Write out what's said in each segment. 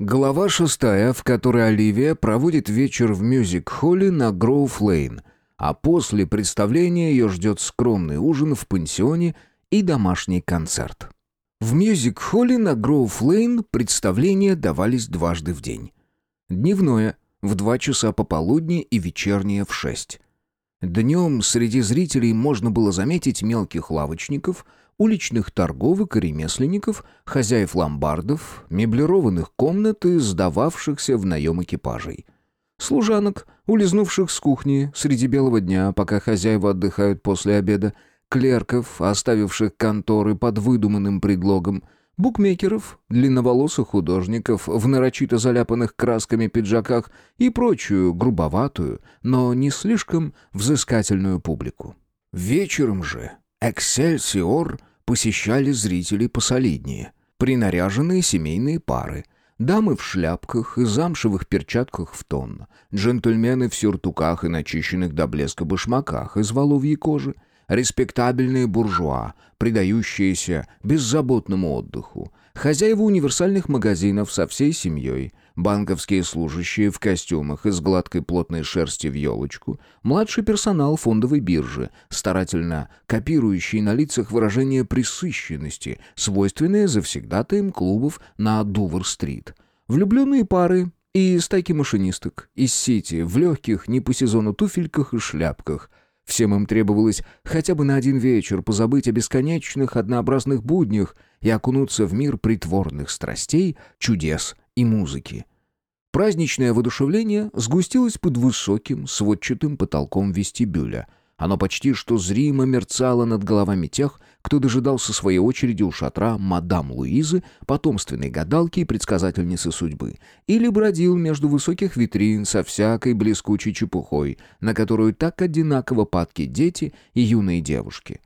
Глава шестая, в которой Оливия проводит вечер в мюзик-холле на Гроув-Лейн, а после представления ее ждет скромный ужин в пансионе и домашний концерт. В мюзик-холле на Гроув-Лейн представления давались дважды в день. Дневное – в два часа пополудни и вечернее в шесть. Днем среди зрителей можно было заметить мелких лавочников – уличных торговок и ремесленников, хозяев ломбардов, меблированных комнат и сдававшихся в наем экипажей. Служанок, улизнувших с кухни среди белого дня, пока хозяева отдыхают после обеда, клерков, оставивших конторы под выдуманным предлогом, букмекеров, длинноволосых художников в нарочито заляпанных красками пиджаках и прочую грубоватую, но не слишком взыскательную публику. Вечером же «Эксельсиор» посещали зрители посолиднее. Принаряженные семейные пары, дамы в шляпках и замшевых перчатках в тон, джентльмены в сюртуках и начищенных до блеска башмаках из воловьей кожи, респектабельные буржуа, предающиеся беззаботному отдыху, хозяева универсальных магазинов со всей семьей – банковские служащие в костюмах из гладкой плотной шерсти в елочку, младший персонал фондовой биржи, старательно копирующий на лицах выражение присыщенности, свойственное завсегдатаем клубов на Дувер-стрит, влюбленные пары и стайки машинисток из Сити в легких, не по сезону туфельках и шляпках – Всем им требовалось хотя бы на один вечер позабыть о бесконечных однообразных буднях и окунуться в мир притворных страстей, чудес и музыки. Праздничное воодушевление сгустилось под высоким сводчатым потолком вестибюля. Оно почти что зримо мерцало над головами тех, кто дожидался своей очереди у шатра мадам Луизы, потомственной гадалки и предсказательницы судьбы, или бродил между высоких витрин со всякой блескучей чепухой, на которую так одинаково падки дети и юные девушки.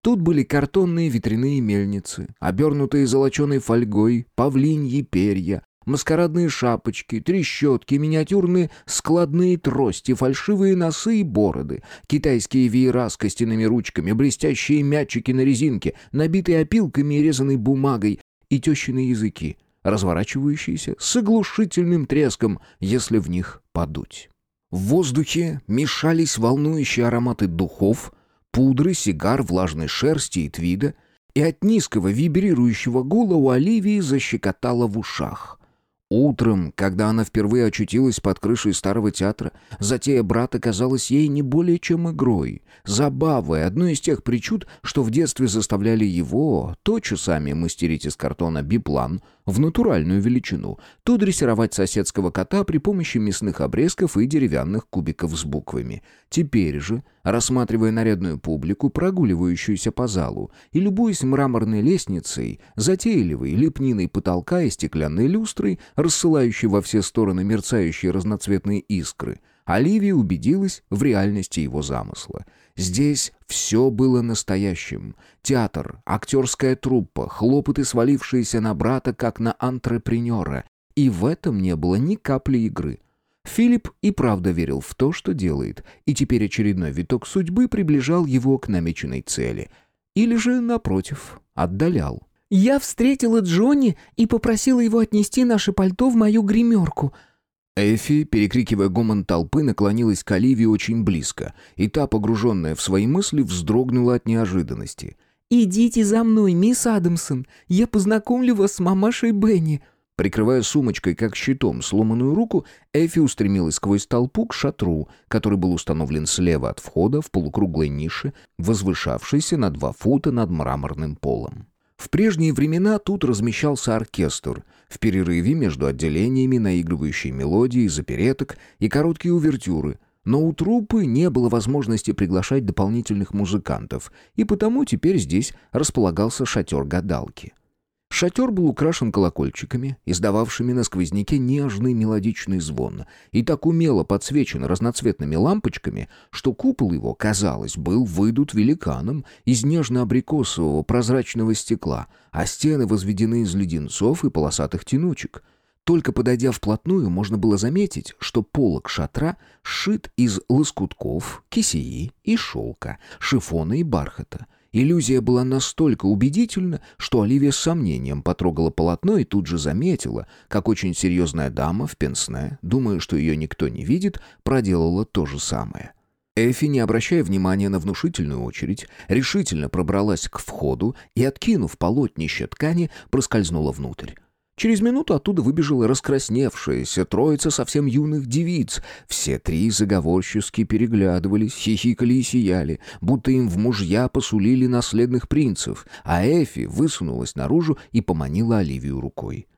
Тут были картонные ветряные мельницы, обернутые золоченой фольгой, павлиньи перья, Маскарадные шапочки, трещотки, миниатюрные складные трости, фальшивые носы и бороды, китайские веера с костяными ручками, блестящие мячики на резинке, набитые опилками и резаной бумагой, и тещины языки, разворачивающиеся с оглушительным треском, если в них подуть. В воздухе мешались волнующие ароматы духов, пудры, сигар, влажной шерсти и твида, и от низкого вибрирующего гула у Оливии защекотало в ушах. Утром, когда она впервые очутилась под крышей старого театра, затея брата казалась ей не более чем игрой, забавой, одной из тех причуд, что в детстве заставляли его то часами мастерить из картона биплан в натуральную величину, то дрессировать соседского кота при помощи мясных обрезков и деревянных кубиков с буквами. Теперь же рассматривая нарядную публику, прогуливающуюся по залу, и любуясь мраморной лестницей, затейливой лепниной потолка и стеклянной люстрой, рассылающей во все стороны мерцающие разноцветные искры, Оливия убедилась в реальности его замысла. Здесь все было настоящим. Театр, актерская труппа, хлопоты, свалившиеся на брата, как на антрепренера. И в этом не было ни капли игры. Филипп и правда верил в то, что делает, и теперь очередной виток судьбы приближал его к намеченной цели. Или же, напротив, отдалял. «Я встретила Джонни и попросила его отнести наше пальто в мою гримерку», Эфи, перекрикивая гомон толпы, наклонилась к Оливии очень близко, и та, погруженная в свои мысли, вздрогнула от неожиданности. «Идите за мной, мисс Адамсон, я познакомлю вас с мамашей Бенни», Прикрывая сумочкой, как щитом, сломанную руку, Эфи устремилась сквозь толпу к шатру, который был установлен слева от входа в полукруглой нише, возвышавшейся на два фута над мраморным полом. В прежние времена тут размещался оркестр, в перерыве между отделениями наигрывающие мелодии из опереток и короткие увертюры, но у труппы не было возможности приглашать дополнительных музыкантов, и потому теперь здесь располагался шатер гадалки. Шатер был украшен колокольчиками, издававшими на сквозняке нежный мелодичный звон, и так умело подсвечен разноцветными лампочками, что купол его, казалось, был выдут великаном из нежно-абрикосового прозрачного стекла, а стены возведены из леденцов и полосатых тянучек. Только подойдя вплотную, можно было заметить, что полог шатра сшит из лоскутков, кисеи и шелка, шифона и бархата — Иллюзия была настолько убедительна, что Оливия с сомнением потрогала полотно и тут же заметила, как очень серьезная дама в пенсне, думая, что ее никто не видит, проделала то же самое. Эфи, не обращая внимания на внушительную очередь, решительно пробралась к входу и, откинув полотнище ткани, проскользнула внутрь. Через минуту оттуда выбежала раскрасневшаяся троица совсем юных девиц. Все три заговорщически переглядывались, хихикали и сияли, будто им в мужья посулили наследных принцев, а Эфи высунулась наружу и поманила Оливию рукой.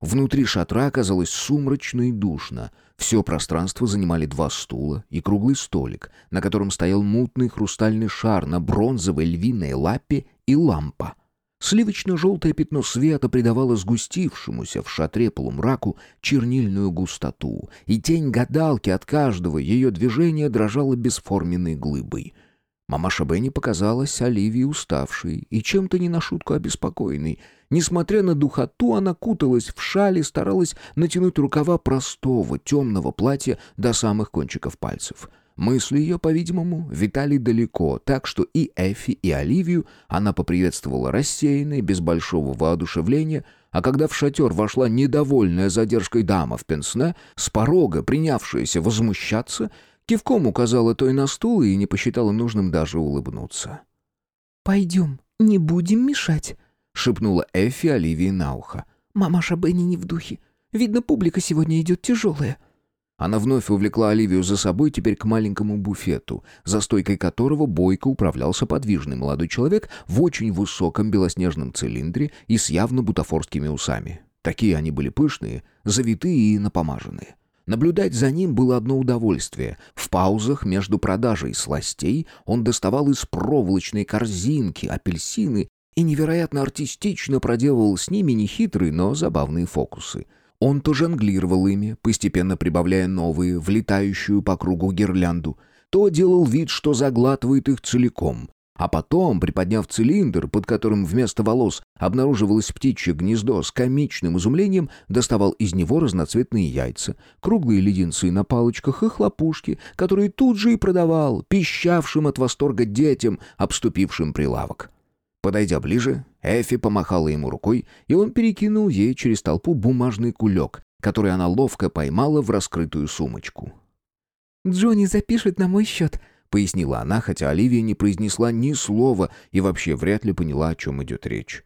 Внутри шатра оказалось сумрачно и душно. Все пространство занимали два стула и круглый столик, на котором стоял мутный хрустальный шар на бронзовой львиной лапе и лампа. Сливочно-желтое пятно света придавало сгустившемуся в шатре полумраку чернильную густоту, и тень гадалки от каждого ее движения дрожала бесформенной глыбой. Мамаша Бенни показалась Оливии уставшей и чем-то не на шутку обеспокоенной. Несмотря на духоту, она куталась в шале, старалась натянуть рукава простого темного платья до самых кончиков пальцев — Мысли ее, по-видимому, витали далеко, так что и Эфи, и Оливию она поприветствовала рассеянной, без большого воодушевления, а когда в шатер вошла недовольная задержкой дама в пенсне, с порога, принявшаяся возмущаться, кивком указала той на стул и не посчитала нужным даже улыбнуться. «Пойдем, не будем мешать», — шепнула Эфи Оливии на ухо. «Мамаша Бенни не в духе. Видно, публика сегодня идет тяжелая». Она вновь увлекла Оливию за собой теперь к маленькому буфету, за стойкой которого бойко управлялся подвижный молодой человек в очень высоком белоснежном цилиндре и с явно бутафорскими усами. Такие они были пышные, завитые и напомаженные. Наблюдать за ним было одно удовольствие. В паузах между продажей сластей он доставал из проволочной корзинки апельсины и невероятно артистично проделывал с ними нехитрые, но забавные фокусы — он то жонглировал ими, постепенно прибавляя новые, влетающую по кругу гирлянду, то делал вид, что заглатывает их целиком, а потом, приподняв цилиндр, под которым вместо волос обнаруживалось птичье гнездо, с комичным изумлением доставал из него разноцветные яйца, круглые леденцы на палочках и хлопушки, которые тут же и продавал, пищавшим от восторга детям, обступившим прилавок. Подойдя ближе, Эфи помахала ему рукой, и он перекинул ей через толпу бумажный кулек, который она ловко поймала в раскрытую сумочку. «Джонни запишет на мой счет», — пояснила она, хотя Оливия не произнесла ни слова и вообще вряд ли поняла, о чем идет речь.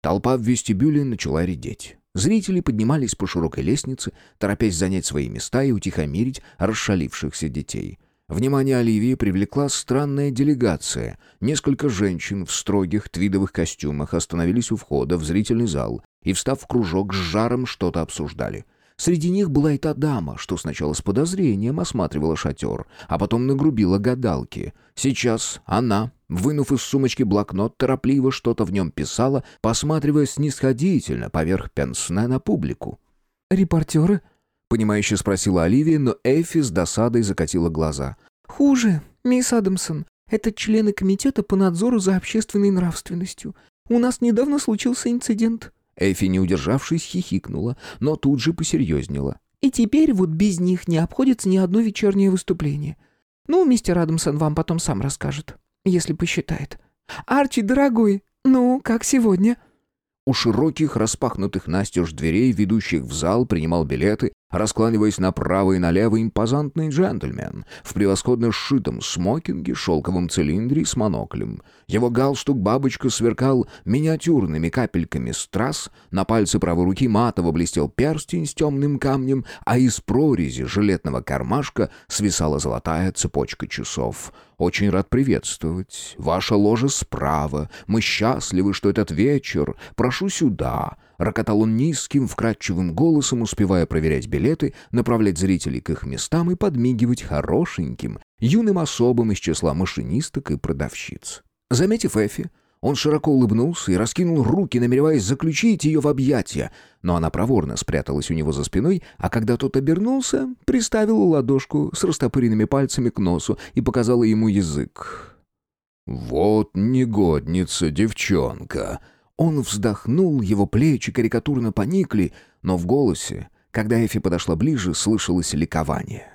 Толпа в вестибюле начала редеть. Зрители поднимались по широкой лестнице, торопясь занять свои места и утихомирить расшалившихся детей. Внимание Оливии привлекла странная делегация. Несколько женщин в строгих твидовых костюмах остановились у входа в зрительный зал и, встав в кружок, с жаром что-то обсуждали. Среди них была и та дама, что сначала с подозрением осматривала шатер, а потом нагрубила гадалке. Сейчас она, вынув из сумочки блокнот, торопливо что-то в нем писала, посматривая снисходительно поверх пенсне на публику. «Репортеры?» Понимающе спросила Оливия, но Эфи с досадой закатила глаза. «Хуже, мисс Адамсон. Это члены комитета по надзору за общественной нравственностью. У нас недавно случился инцидент». Эфи, не удержавшись, хихикнула, но тут же посерьезнела. «И теперь вот без них не обходится ни одно вечернее выступление. Ну, мистер Адамсон вам потом сам расскажет, если посчитает. Арчи, дорогой, ну, как сегодня?» У широких, распахнутых настежь дверей, ведущих в зал, принимал билеты Раскланиваясь направо и налево, импозантный джентльмен в превосходно сшитом смокинге, шелковом цилиндре с моноклем. Его галстук-бабочка сверкал миниатюрными капельками страз, на пальце правой руки матово блестел перстень с темным камнем, а из прорези жилетного кармашка свисала золотая цепочка часов. «Очень рад приветствовать. Ваша ложа справа. Мы счастливы, что этот вечер. Прошу сюда. Рокотал он низким, вкрадчивым голосом, успевая проверять билеты, направлять зрителей к их местам и подмигивать хорошеньким, юным особам из числа машинисток и продавщиц. Заметив Эфи, он широко улыбнулся и раскинул руки, намереваясь заключить ее в объятия, но она проворно спряталась у него за спиной, а когда тот обернулся, приставила ладошку с растопыренными пальцами к носу и показала ему язык. «Вот негодница девчонка!» Он вздохнул, его плечи карикатурно поникли, но в голосе, когда Эфи подошла ближе, слышалось ликование.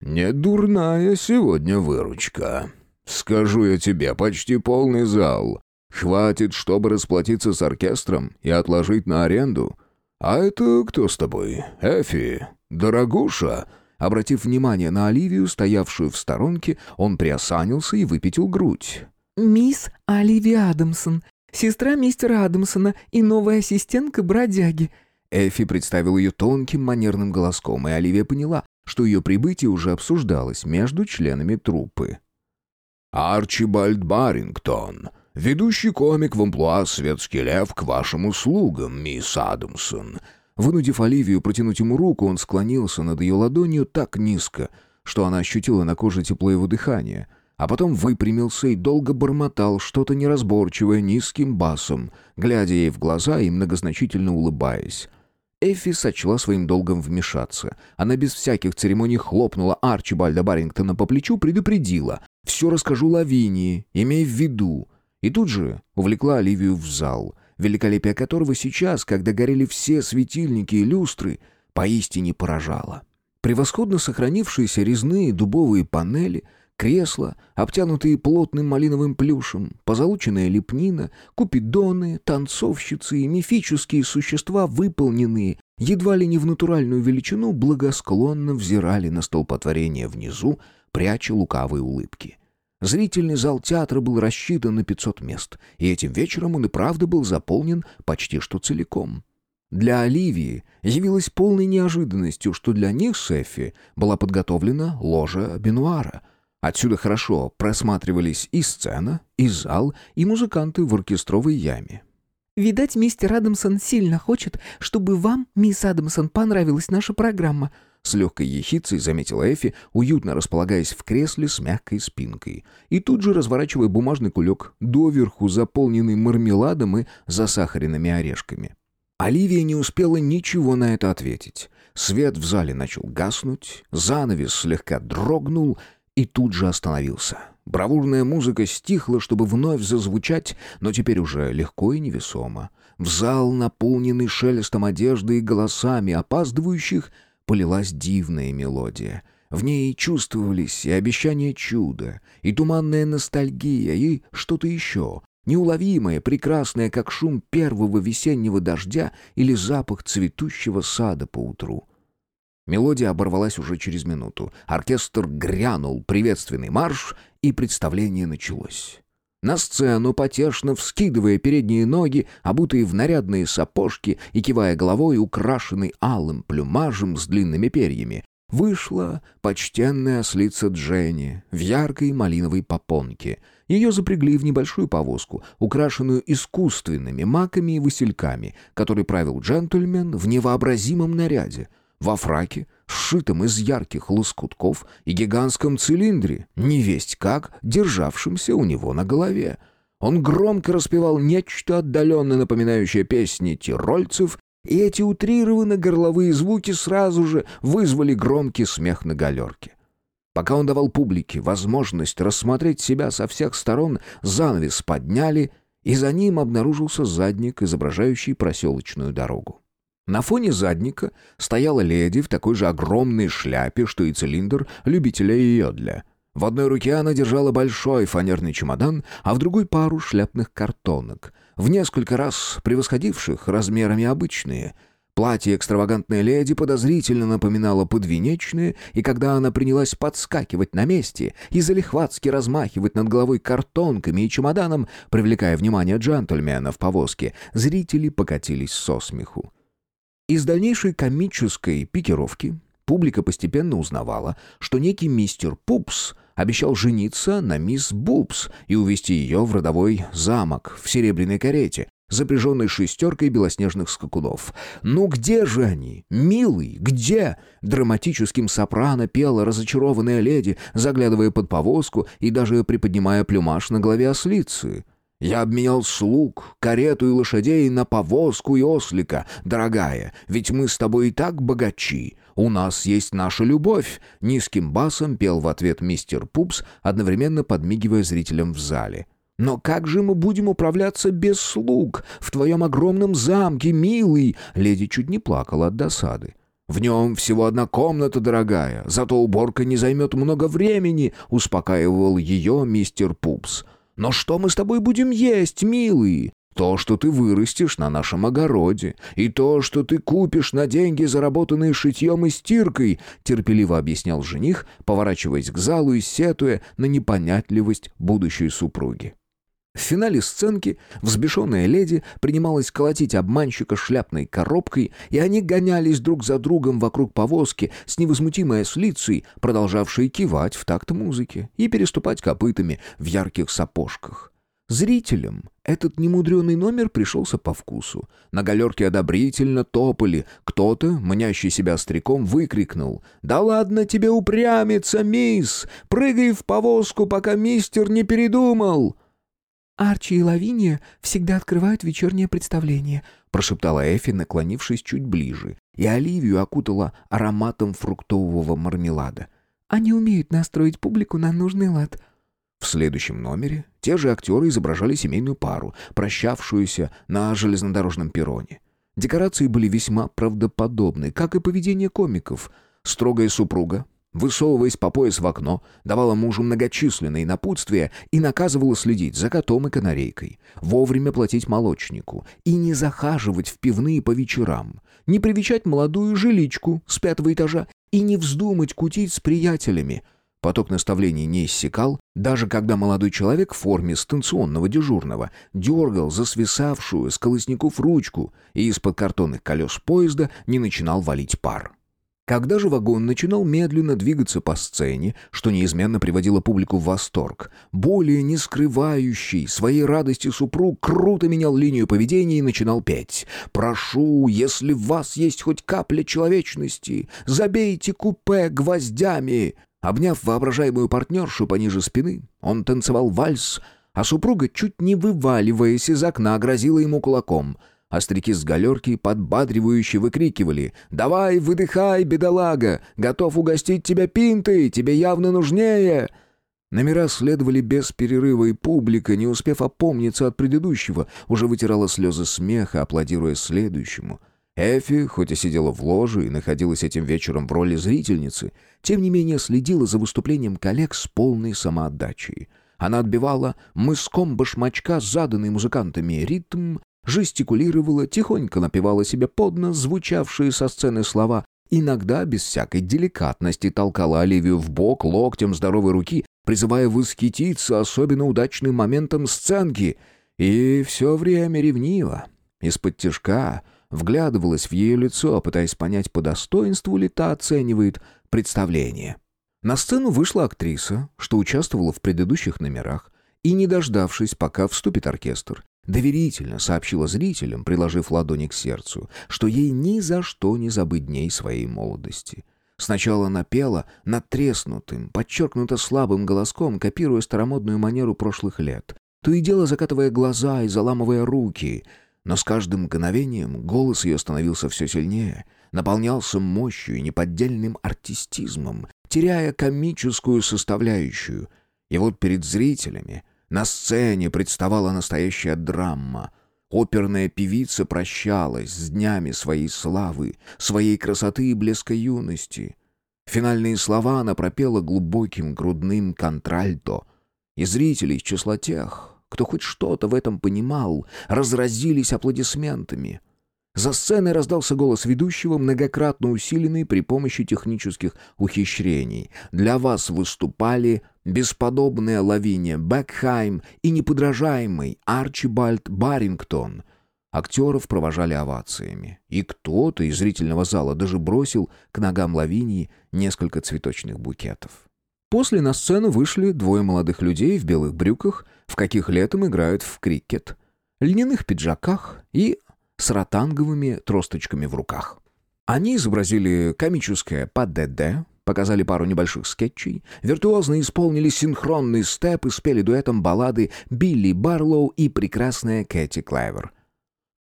«Недурная сегодня выручка. «Скажу я тебе, почти полный зал. Хватит, чтобы расплатиться с оркестром и отложить на аренду. А это кто с тобой? Эфи? Дорогуша?» Обратив внимание на Оливию, стоявшую в сторонке, он приосанился и выпятил грудь. «Мисс Оливия Адамсон, сестра мистера Адамсона и новая ассистентка бродяги». Эфи представил ее тонким манерным голоском, и Оливия поняла, что ее прибытие уже обсуждалось между членами труппы. «Арчибальд Барингтон, ведущий комик в амплуа «Светский лев» к вашим услугам, мисс Адамсон». Вынудив Оливию протянуть ему руку, он склонился над ее ладонью так низко, что она ощутила на коже тепло его дыхания, а потом выпрямился и долго бормотал что-то неразборчивое низким басом, глядя ей в глаза и многозначительно улыбаясь. Эффи сочла своим долгом вмешаться. Она без всяких церемоний хлопнула Арчибальда Барингтона по плечу, предупредила. «Все расскажу Лавинии, имей в виду». И тут же увлекла Оливию в зал, великолепие которого сейчас, когда горели все светильники и люстры, поистине поражало. Превосходно сохранившиеся резные дубовые панели — Кресла, обтянутые плотным малиновым плюшем, позолоченная лепнина, купидоны, танцовщицы и мифические существа, выполненные едва ли не в натуральную величину, благосклонно взирали на столпотворение внизу, пряча лукавые улыбки. Зрительный зал театра был рассчитан на 500 мест, и этим вечером он и правда был заполнен почти что целиком. Для Оливии явилось полной неожиданностью, что для них с Эффи была подготовлена ложа Бенуара — Отсюда хорошо просматривались и сцена, и зал, и музыканты в оркестровой яме. «Видать, мистер Адамсон сильно хочет, чтобы вам, мисс Адамсон, понравилась наша программа», с легкой ехицей заметила Эфи, уютно располагаясь в кресле с мягкой спинкой. И тут же разворачивая бумажный кулек, доверху заполненный мармеладом и засахаренными орешками. Оливия не успела ничего на это ответить. Свет в зале начал гаснуть, занавес слегка дрогнул — и тут же остановился. Бравурная музыка стихла, чтобы вновь зазвучать, но теперь уже легко и невесомо. В зал, наполненный шелестом одежды и голосами опаздывающих, полилась дивная мелодия. В ней чувствовались и обещания чуда, и туманная ностальгия, и что-то еще, неуловимое, прекрасное, как шум первого весеннего дождя или запах цветущего сада по утру. Мелодия оборвалась уже через минуту. Оркестр грянул приветственный марш, и представление началось. На сцену, потешно вскидывая передние ноги, обутые в нарядные сапожки и кивая головой, украшенный алым плюмажем с длинными перьями, вышла почтенная ослица Дженни в яркой малиновой попонке. Ее запрягли в небольшую повозку, украшенную искусственными маками и васильками, который правил джентльмен в невообразимом наряде — во фраке, сшитом из ярких лоскутков и гигантском цилиндре, невесть как, державшемся у него на голове. Он громко распевал нечто отдаленно напоминающее песни тирольцев, и эти утрированно горловые звуки сразу же вызвали громкий смех на галерке. Пока он давал публике возможность рассмотреть себя со всех сторон, занавес подняли, и за ним обнаружился задник, изображающий проселочную дорогу. На фоне задника стояла леди в такой же огромной шляпе, что и цилиндр любителя йодля. В одной руке она держала большой фанерный чемодан, а в другой пару шляпных картонок, в несколько раз превосходивших размерами обычные. Платье экстравагантной леди подозрительно напоминало подвенечное, и когда она принялась подскакивать на месте и залихватски размахивать над головой картонками и чемоданом, привлекая внимание джентльмена в повозке, зрители покатились со смеху. Из дальнейшей комической пикировки публика постепенно узнавала, что некий мистер Пупс обещал жениться на мисс Бупс и увезти ее в родовой замок в серебряной карете, запряженной шестеркой белоснежных скакунов. «Ну где же они? Милый, где?» Драматическим сопрано пела разочарованная леди, заглядывая под повозку и даже приподнимая плюмаж на голове ослицы. Я обменял слуг, карету и лошадей на повозку и ослика, дорогая, ведь мы с тобой и так богачи. У нас есть наша любовь», — низким басом пел в ответ мистер Пупс, одновременно подмигивая зрителям в зале. «Но как же мы будем управляться без слуг в твоем огромном замке, милый?» Леди чуть не плакала от досады. В нем всего одна комната, дорогая, зато уборка не займет много времени», — успокаивал ее мистер Пупс. «Но что мы с тобой будем есть, милый? То, что ты вырастешь на нашем огороде, и то, что ты купишь на деньги, заработанные шитьем и стиркой», — терпеливо объяснял жених, поворачиваясь к залу и сетуя на непонятливость будущей супруги. В финале сценки взбешенная леди принималась колотить обманщика шляпной коробкой, и они гонялись друг за другом вокруг повозки с невозмутимой ослицей, продолжавшей кивать в такт музыки и переступать копытами в ярких сапожках. Зрителям этот немудреный номер пришелся по вкусу. На галерке одобрительно топали. Кто-то, манящий себя остряком, выкрикнул. «Да ладно тебе упрямиться, мисс! Прыгай в повозку, пока мистер не передумал!» «Арчи и Лавиния всегда открывают вечернее представление», прошептала Эфи, наклонившись чуть ближе, и Оливию окутала ароматом фруктового мармелада. «Они умеют настроить публику на нужный лад». В следующем номере те же актеры изображали семейную пару, прощавшуюся на железнодорожном перроне. Декорации были весьма правдоподобны, как и поведение комиков. Строгая супруга, высовываясь по пояс в окно, давала мужу многочисленные напутствия и наказывала следить за котом и канарейкой, вовремя платить молочнику и не захаживать в пивные по вечерам, не привечать молодую жиличку с пятого этажа и не вздумать кутить с приятелями. Поток наставлений не иссякал, даже когда молодой человек в форме станционного дежурного дергал за свисавшую с колосников ручку и из-под картонных колес поезда не начинал валить пар. Когда же вагон начинал медленно двигаться по сцене, что неизменно приводило публику в восторг, более не скрывающий своей радости супруг круто менял линию поведения и начинал петь. «Прошу, если в вас есть хоть капля человечности, забейте купе гвоздями!» Обняв воображаемую партнершу пониже спины, он танцевал вальс, а супруга, чуть не вываливаясь из окна, грозила ему кулаком — а с галерки подбадривающе выкрикивали «Давай, выдыхай, бедолага! Готов угостить тебя пинтой! Тебе явно нужнее!» Номера следовали без перерыва, и публика, не успев опомниться от предыдущего, уже вытирала слезы смеха, аплодируя следующему. Эфи, хоть и сидела в ложе и находилась этим вечером в роли зрительницы, тем не менее следила за выступлением коллег с полной самоотдачей. Она отбивала мыском башмачка заданный музыкантами ритм, жестикулировала, тихонько напевала себе под нос звучавшие со сцены слова, иногда без всякой деликатности толкала Оливию в бок локтем здоровой руки, призывая восхититься особенно удачным моментом сценки, и все время ревниво, из-под тяжка, вглядывалась в ее лицо, пытаясь понять, по достоинству ли та оценивает представление. На сцену вышла актриса, что участвовала в предыдущих номерах, и, не дождавшись, пока вступит оркестр, Доверительно сообщила зрителям, приложив ладони к сердцу, что ей ни за что не забыть дней своей молодости. Сначала напела надтреснутым, подчеркнуто слабым голоском, копируя старомодную манеру прошлых лет, то и дело закатывая глаза и заламывая руки. Но с каждым мгновением голос ее становился все сильнее, наполнялся мощью и неподдельным артистизмом, теряя комическую составляющую. И вот перед зрителями — на сцене представала настоящая драма. Оперная певица прощалась с днями своей славы, своей красоты и блеска юности. Финальные слова она пропела глубоким грудным контральто. И зрители из числа тех, кто хоть что-то в этом понимал, разразились аплодисментами. За сценой раздался голос ведущего, многократно усиленный при помощи технических ухищрений. Для вас выступали бесподобная Лавиния Бекхайм и неподражаемый Арчибальд Барингтон. Актеров провожали овациями. И кто-то из зрительного зала даже бросил к ногам Лавинии несколько цветочных букетов. После на сцену вышли двое молодых людей в белых брюках, в каких летом играют в крикет, льняных пиджаках и с ротанговыми тросточками в руках. Они изобразили комическое ПДД, показали пару небольших скетчей, виртуозно исполнили синхронный степ и спели дуэтом баллады Билли Барлоу и прекрасная Кэти Клайвер.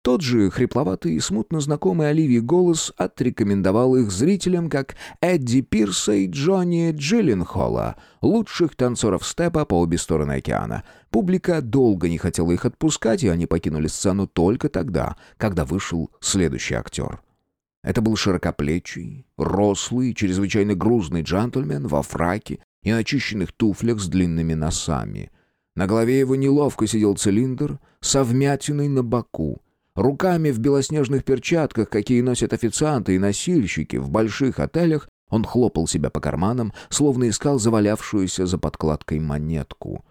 Тот же хрипловатый и смутно знакомый Оливии голос отрекомендовал их зрителям как Эдди Пирса и Джонни Джилленхола, лучших танцоров степа по обе стороны океана. Публика долго не хотела их отпускать, и они покинули сцену только тогда, когда вышел следующий актер. Это был широкоплечий, рослый, чрезвычайно грузный джентльмен во фраке и начищенных туфлях с длинными носами. На голове его неловко сидел цилиндр со вмятиной на боку. Руками в белоснежных перчатках, какие носят официанты и носильщики в больших отелях, он хлопал себя по карманам, словно искал завалявшуюся за подкладкой монетку.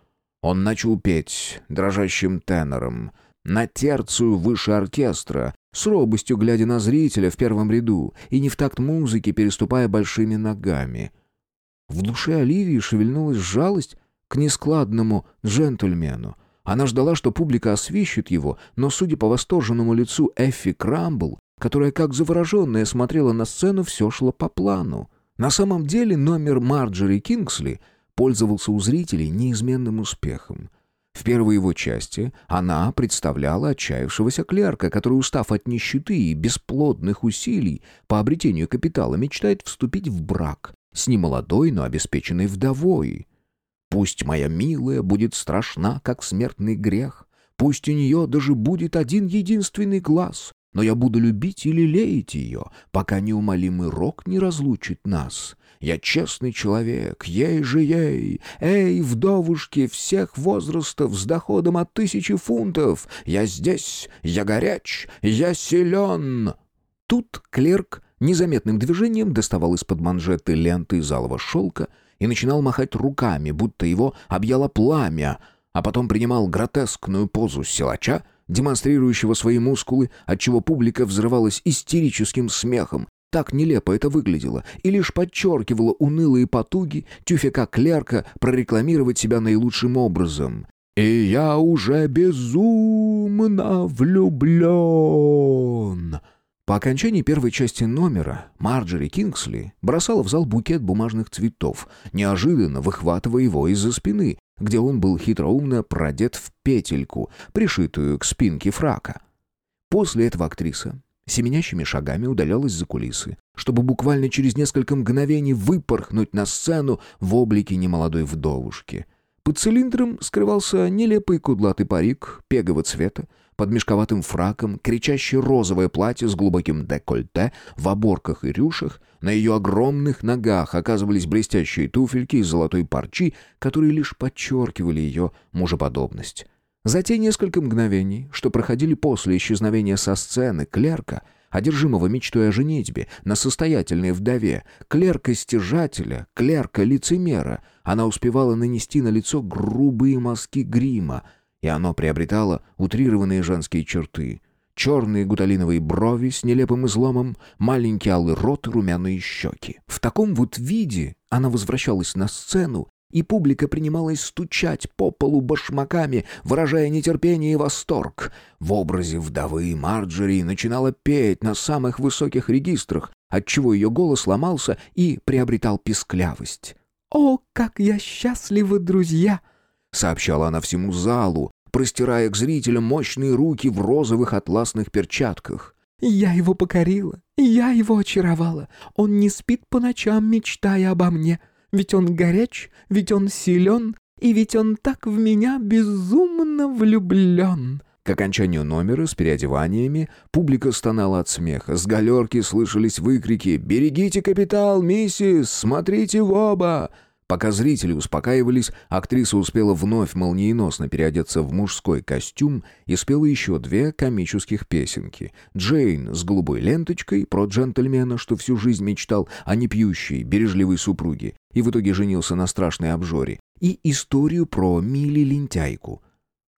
Он начал петь дрожащим тенором, на терцию выше оркестра, с робостью глядя на зрителя в первом ряду и не в такт музыки, переступая большими ногами. В душе Оливии шевельнулась жалость к нескладному джентльмену. Она ждала, что публика освищет его, но, судя по восторженному лицу Эффи Крамбл, которая как завороженная смотрела на сцену, все шло по плану. На самом деле номер Марджери Кингсли пользовался у зрителей неизменным успехом. В первой его части она представляла отчаявшегося клерка, который, устав от нищеты и бесплодных усилий по обретению капитала, мечтает вступить в брак с немолодой, но обеспеченной вдовой. «Пусть моя милая будет страшна, как смертный грех, пусть у нее даже будет один единственный глаз, но я буду любить и лелеять ее, пока неумолимый рок не разлучит нас. Я честный человек, ей же ей, эй, вдовушки всех возрастов с доходом от тысячи фунтов, я здесь, я горяч, я силен». Тут клерк незаметным движением доставал из-под манжеты ленты из алого шелка и начинал махать руками, будто его объяло пламя, а потом принимал гротескную позу силача, демонстрирующего свои мускулы, отчего публика взрывалась истерическим смехом. Так нелепо это выглядело и лишь подчеркивало унылые потуги тюфяка-клерка прорекламировать себя наилучшим образом. «И я уже безумно влюблен!» По окончании первой части номера Марджери Кингсли бросала в зал букет бумажных цветов, неожиданно выхватывая его из-за спины, где он был хитроумно продет в петельку, пришитую к спинке фрака. После этого актриса семенящими шагами удалялась за кулисы, чтобы буквально через несколько мгновений выпорхнуть на сцену в облике немолодой вдовушки. Под цилиндром скрывался нелепый кудлатый парик пегового цвета, под мешковатым фраком, кричащее розовое платье с глубоким декольте, в оборках и рюшах, на ее огромных ногах оказывались блестящие туфельки из золотой парчи, которые лишь подчеркивали ее мужеподобность. За те несколько мгновений, что проходили после исчезновения со сцены клерка, одержимого мечтой о женитьбе, на состоятельной вдове, клерка-стяжателя, клерка-лицемера, она успевала нанести на лицо грубые мазки грима — и оно приобретало утрированные женские черты. Черные гуталиновые брови с нелепым изломом, маленький алый рот и румяные щеки. В таком вот виде она возвращалась на сцену, и публика принималась стучать по полу башмаками, выражая нетерпение и восторг. В образе вдовы Марджери начинала петь на самых высоких регистрах, отчего ее голос ломался и приобретал писклявость. «О, как я счастлива, друзья!» — сообщала она всему залу, простирая к зрителям мощные руки в розовых атласных перчатках. «Я его покорила, я его очаровала. Он не спит по ночам, мечтая обо мне. Ведь он горяч, ведь он силен, и ведь он так в меня безумно влюблен». К окончанию номера с переодеваниями публика стонала от смеха. С галерки слышались выкрики «Берегите капитал, миссис! Смотрите в оба!» Пока зрители успокаивались, актриса успела вновь молниеносно переодеться в мужской костюм и спела еще две комических песенки. «Джейн» с голубой ленточкой про джентльмена, что всю жизнь мечтал о непьющей, бережливой супруге и в итоге женился на страшной обжоре, и историю про Мили-лентяйку.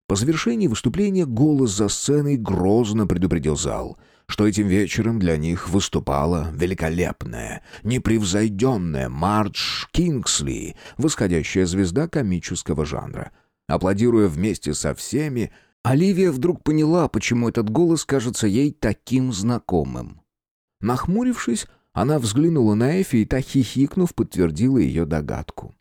По завершении выступления голос за сценой грозно предупредил зал — что этим вечером для них выступала великолепная, непревзойденная Мардж Кингсли, восходящая звезда комического жанра. Аплодируя вместе со всеми, Оливия вдруг поняла, почему этот голос кажется ей таким знакомым. Нахмурившись, она взглянула на Эфи и, та хихикнув, подтвердила ее догадку.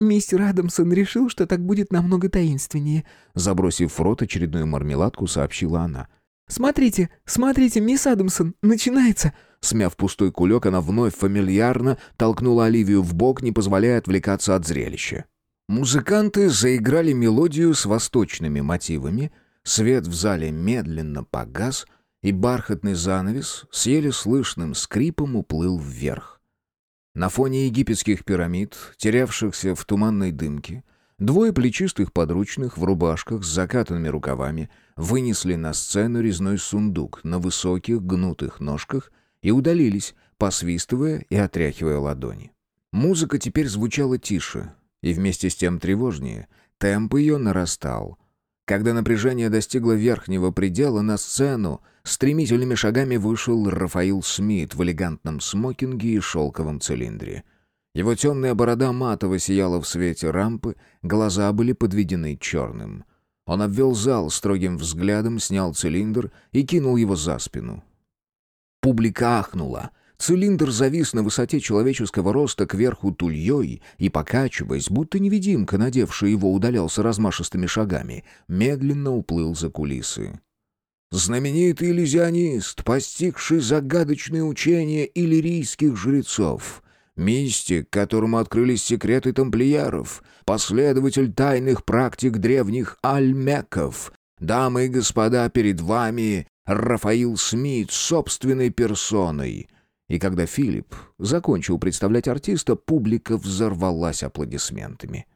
«Мистер Адамсон решил, что так будет намного таинственнее», забросив в рот очередную мармеладку, сообщила она – «Смотрите, смотрите, мисс Адамсон, начинается!» Смяв пустой кулек, она вновь фамильярно толкнула Оливию в бок, не позволяя отвлекаться от зрелища. Музыканты заиграли мелодию с восточными мотивами, свет в зале медленно погас, и бархатный занавес с еле слышным скрипом уплыл вверх. На фоне египетских пирамид, терявшихся в туманной дымке, двое плечистых подручных в рубашках с закатанными рукавами вынесли на сцену резной сундук на высоких гнутых ножках и удалились, посвистывая и отряхивая ладони. Музыка теперь звучала тише и вместе с тем тревожнее. Темп ее нарастал. Когда напряжение достигло верхнего предела, на сцену стремительными шагами вышел Рафаил Смит в элегантном смокинге и шелковом цилиндре. Его темная борода матово сияла в свете рампы, глаза были подведены черным. Он обвел зал строгим взглядом, снял цилиндр и кинул его за спину. Публика ахнула — Цилиндр завис на высоте человеческого роста кверху тульей и, покачиваясь, будто невидимка, надевший его, удалялся размашистыми шагами, медленно уплыл за кулисы. Знаменитый иллюзионист, постигший загадочные учения иллирийских жрецов, мистик, которому открылись секреты тамплиеров, последователь тайных практик древних альмеков, дамы и господа, перед вами Рафаил Смит собственной персоной — и когда Филипп закончил представлять артиста, публика взорвалась аплодисментами.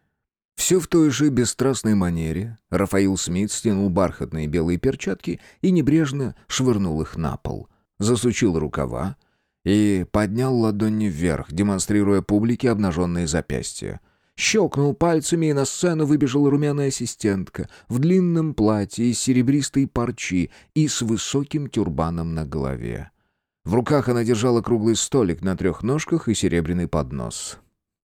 Все в той же бесстрастной манере Рафаил Смит стянул бархатные белые перчатки и небрежно швырнул их на пол. Засучил рукава и поднял ладони вверх, демонстрируя публике обнаженные запястья. Щелкнул пальцами, и на сцену выбежала румяная ассистентка в длинном платье из серебристой парчи и с высоким тюрбаном на голове. В руках она держала круглый столик на трех ножках и серебряный поднос.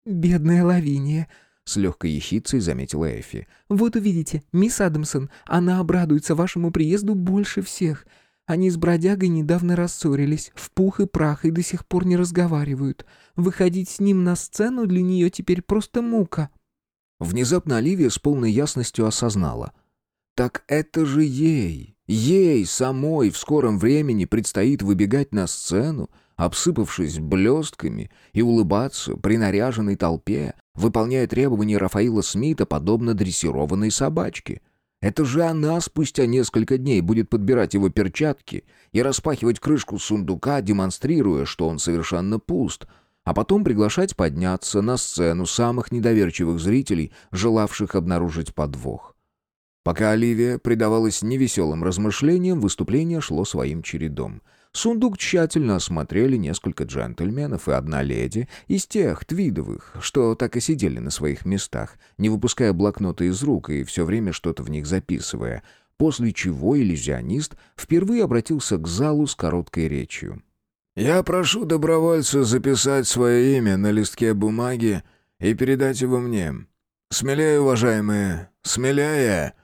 «Бедная Лавиния», — с легкой ехицей заметила Эфи. «Вот увидите, мисс Адамсон, она обрадуется вашему приезду больше всех. Они с бродягой недавно рассорились, в пух и прах и до сих пор не разговаривают. Выходить с ним на сцену для нее теперь просто мука». Внезапно Оливия с полной ясностью осознала. «Так это же ей, Ей самой в скором времени предстоит выбегать на сцену, обсыпавшись блестками, и улыбаться при наряженной толпе, выполняя требования Рафаила Смита, подобно дрессированной собачке. Это же она спустя несколько дней будет подбирать его перчатки и распахивать крышку сундука, демонстрируя, что он совершенно пуст, а потом приглашать подняться на сцену самых недоверчивых зрителей, желавших обнаружить подвох. Пока Оливия предавалась невеселым размышлениям, выступление шло своим чередом. Сундук тщательно осмотрели несколько джентльменов и одна леди из тех твидовых, что так и сидели на своих местах, не выпуская блокноты из рук и все время что-то в них записывая, после чего иллюзионист впервые обратился к залу с короткой речью. «Я прошу добровольца записать свое имя на листке бумаги и передать его мне. Смелее, уважаемые, смелее!»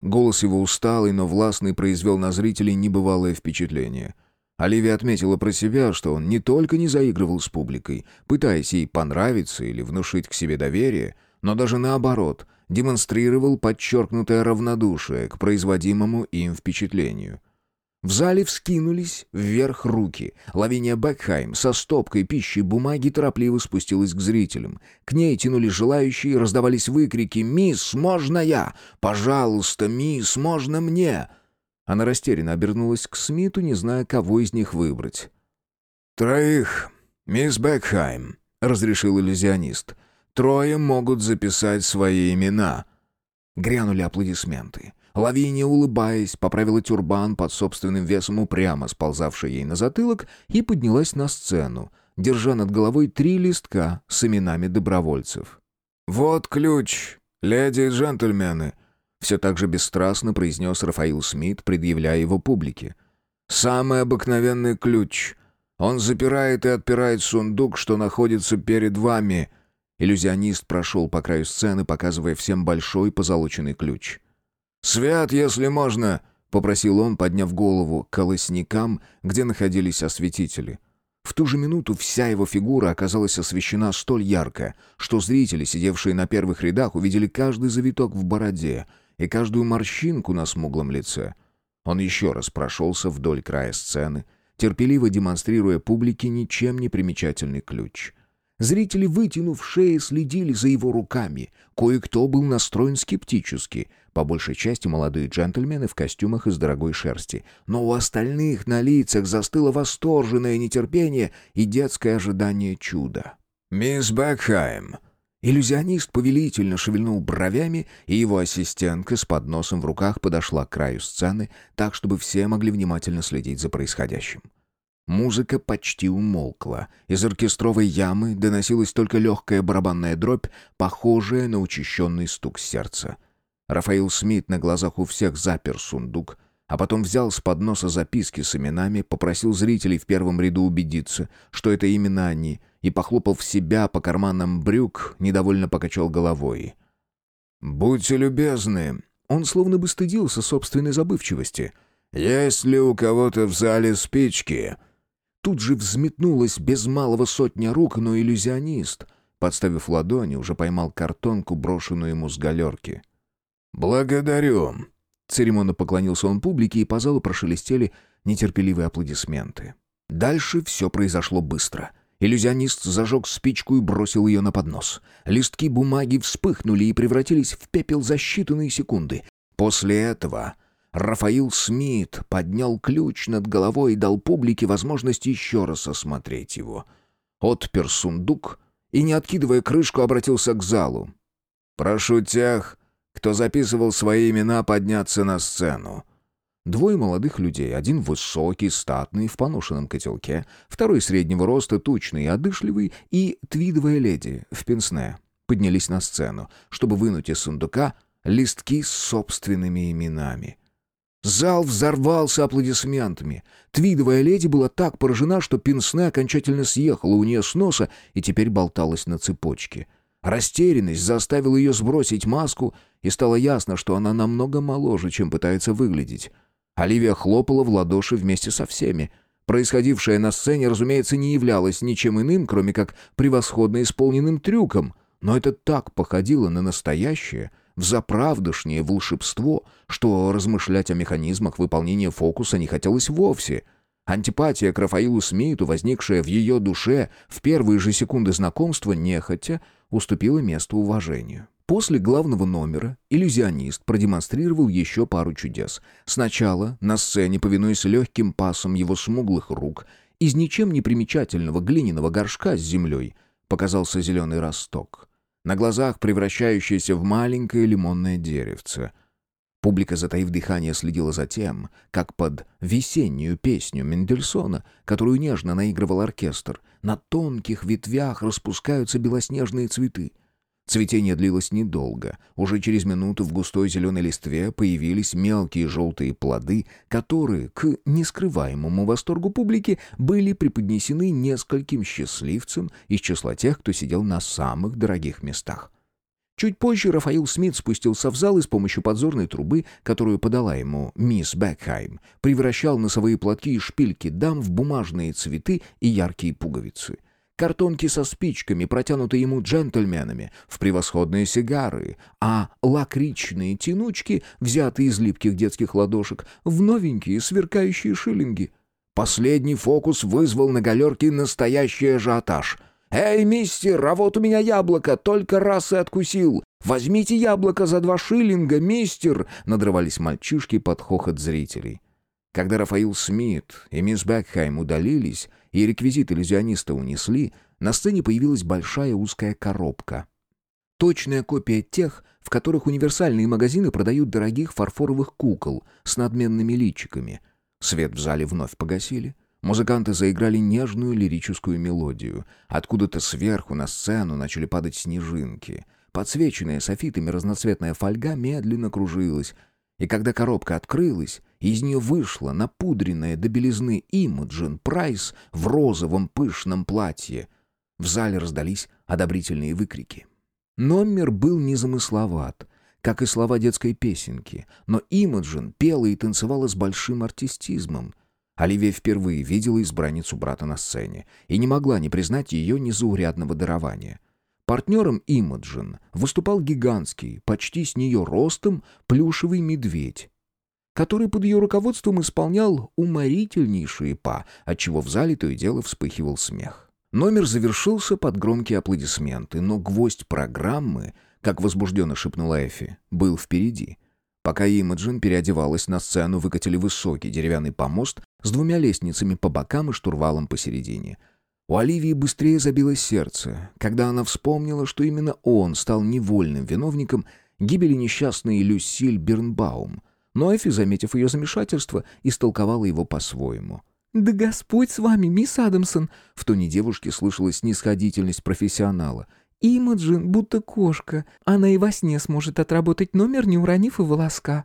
Голос его усталый, но властный произвел на зрителей небывалое впечатление. Оливия отметила про себя, что он не только не заигрывал с публикой, пытаясь ей понравиться или внушить к себе доверие, но даже наоборот, демонстрировал подчеркнутое равнодушие к производимому им впечатлению. В зале вскинулись вверх руки. Лавиния Бекхайм со стопкой пищи бумаги торопливо спустилась к зрителям. К ней тянулись желающие, раздавались выкрики «Мисс, можно я? Пожалуйста, мисс, можно мне?» Она растерянно обернулась к Смиту, не зная, кого из них выбрать. «Троих, мисс Бекхайм», — разрешил иллюзионист. «Трое могут записать свои имена». Грянули аплодисменты. Лавиния, улыбаясь, поправила тюрбан под собственным весом упрямо сползавший ей на затылок и поднялась на сцену, держа над головой три листка с именами добровольцев. «Вот ключ, леди и джентльмены», — все так же бесстрастно произнес Рафаил Смит, предъявляя его публике. «Самый обыкновенный ключ. Он запирает и отпирает сундук, что находится перед вами». Иллюзионист прошел по краю сцены, показывая всем большой позолоченный ключ. «Свят, если можно!» — попросил он, подняв голову к колосникам, где находились осветители. В ту же минуту вся его фигура оказалась освещена столь ярко, что зрители, сидевшие на первых рядах, увидели каждый завиток в бороде и каждую морщинку на смуглом лице. Он еще раз прошелся вдоль края сцены, терпеливо демонстрируя публике ничем не примечательный ключ. Зрители, вытянув шеи, следили за его руками. Кое-кто был настроен скептически. По большей части молодые джентльмены в костюмах из дорогой шерсти. Но у остальных на лицах застыло восторженное нетерпение и детское ожидание чуда. «Мисс Бекхайм!» Иллюзионист повелительно шевельнул бровями, и его ассистентка с подносом в руках подошла к краю сцены, так, чтобы все могли внимательно следить за происходящим. Музыка почти умолкла. Из оркестровой ямы доносилась только легкая барабанная дробь, похожая на учащенный стук сердца. Рафаил Смит на глазах у всех запер сундук, а потом взял с подноса записки с именами, попросил зрителей в первом ряду убедиться, что это именно они, и, похлопав себя по карманам брюк, недовольно покачал головой. «Будьте любезны». Он словно бы стыдился собственной забывчивости. «Есть ли у кого-то в зале спички?» Тут же взметнулась без малого сотня рук, но иллюзионист, подставив ладони, уже поймал картонку, брошенную ему с галерки. «Благодарю!» Церемонно поклонился он публике, и по залу прошелестели нетерпеливые аплодисменты. Дальше все произошло быстро. Иллюзионист зажег спичку и бросил ее на поднос. Листки бумаги вспыхнули и превратились в пепел за считанные секунды. После этого Рафаил Смит поднял ключ над головой и дал публике возможность еще раз осмотреть его. Отпер сундук и, не откидывая крышку, обратился к залу. «Прошу тех, кто записывал свои имена, подняться на сцену». Двое молодых людей, один высокий, статный, в поношенном котелке, второй среднего роста, тучный одышливый, и твидовая леди в пенсне, поднялись на сцену, чтобы вынуть из сундука листки с собственными именами. Зал взорвался аплодисментами. Твидовая леди была так поражена, что пенсне окончательно съехала у нее с носа и теперь болталась на цепочке. Растерянность заставила ее сбросить маску, и стало ясно, что она намного моложе, чем пытается выглядеть. Оливия хлопала в ладоши вместе со всеми. Происходившее на сцене, разумеется, не являлось ничем иным, кроме как превосходно исполненным трюком, но это так походило на настоящее — в заправдышнее волшебство, что размышлять о механизмах выполнения фокуса не хотелось вовсе. Антипатия к Рафаилу Смиту, возникшая в ее душе в первые же секунды знакомства, нехотя уступила место уважению. После главного номера иллюзионист продемонстрировал еще пару чудес. Сначала на сцене, повинуясь легким пасом его смуглых рук, из ничем не примечательного глиняного горшка с землей показался зеленый росток на глазах превращающееся в маленькое лимонное деревце. Публика, затаив дыхание, следила за тем, как под весеннюю песню Мендельсона, которую нежно наигрывал оркестр, на тонких ветвях распускаются белоснежные цветы — Цветение длилось недолго. Уже через минуту в густой зеленой листве появились мелкие желтые плоды, которые, к нескрываемому восторгу публики, были преподнесены нескольким счастливцам из числа тех, кто сидел на самых дорогих местах. Чуть позже Рафаил Смит спустился в зал и с помощью подзорной трубы, которую подала ему мисс Бекхайм, превращал носовые платки и шпильки дам в бумажные цветы и яркие пуговицы — картонки со спичками, протянутые ему джентльменами, в превосходные сигары, а лакричные тянучки, взятые из липких детских ладошек, в новенькие сверкающие шиллинги. Последний фокус вызвал на галерке настоящий ажиотаж. «Эй, мистер, а вот у меня яблоко, только раз и откусил! Возьмите яблоко за два шиллинга, мистер!» надрывались мальчишки под хохот зрителей. Когда Рафаил Смит и мисс Бекхайм удалились, и реквизит иллюзиониста унесли, на сцене появилась большая узкая коробка. Точная копия тех, в которых универсальные магазины продают дорогих фарфоровых кукол с надменными личиками. Свет в зале вновь погасили. Музыканты заиграли нежную лирическую мелодию. Откуда-то сверху на сцену начали падать снежинки. Подсвеченная софитами разноцветная фольга медленно кружилась, и когда коробка открылась, из нее вышла напудренная до белизны Имаджин Прайс в розовом пышном платье. В зале раздались одобрительные выкрики. Номер был незамысловат, как и слова детской песенки, но Имаджин пела и танцевала с большим артистизмом. Оливия впервые видела избранницу брата на сцене и не могла не признать ее незаурядного дарования — Партнером Имаджин выступал гигантский, почти с нее ростом, плюшевый медведь, который под ее руководством исполнял уморительнейшие па, отчего в зале то и дело вспыхивал смех. Номер завершился под громкие аплодисменты, но гвоздь программы, как возбужденно шепнула Эфи, был впереди. Пока Имаджин переодевалась, на сцену выкатили высокий деревянный помост с двумя лестницами по бокам и штурвалом посередине. У Оливии быстрее забилось сердце, когда она вспомнила, что именно он стал невольным виновником гибели несчастной Люсиль Бернбаум. Но Эфи, заметив ее замешательство, истолковала его по-своему. «Да Господь с вами, мисс Адамсон!» В тоне девушки слышалась снисходительность профессионала. «Имаджин, будто кошка. Она и во сне сможет отработать номер, не уронив и волоска».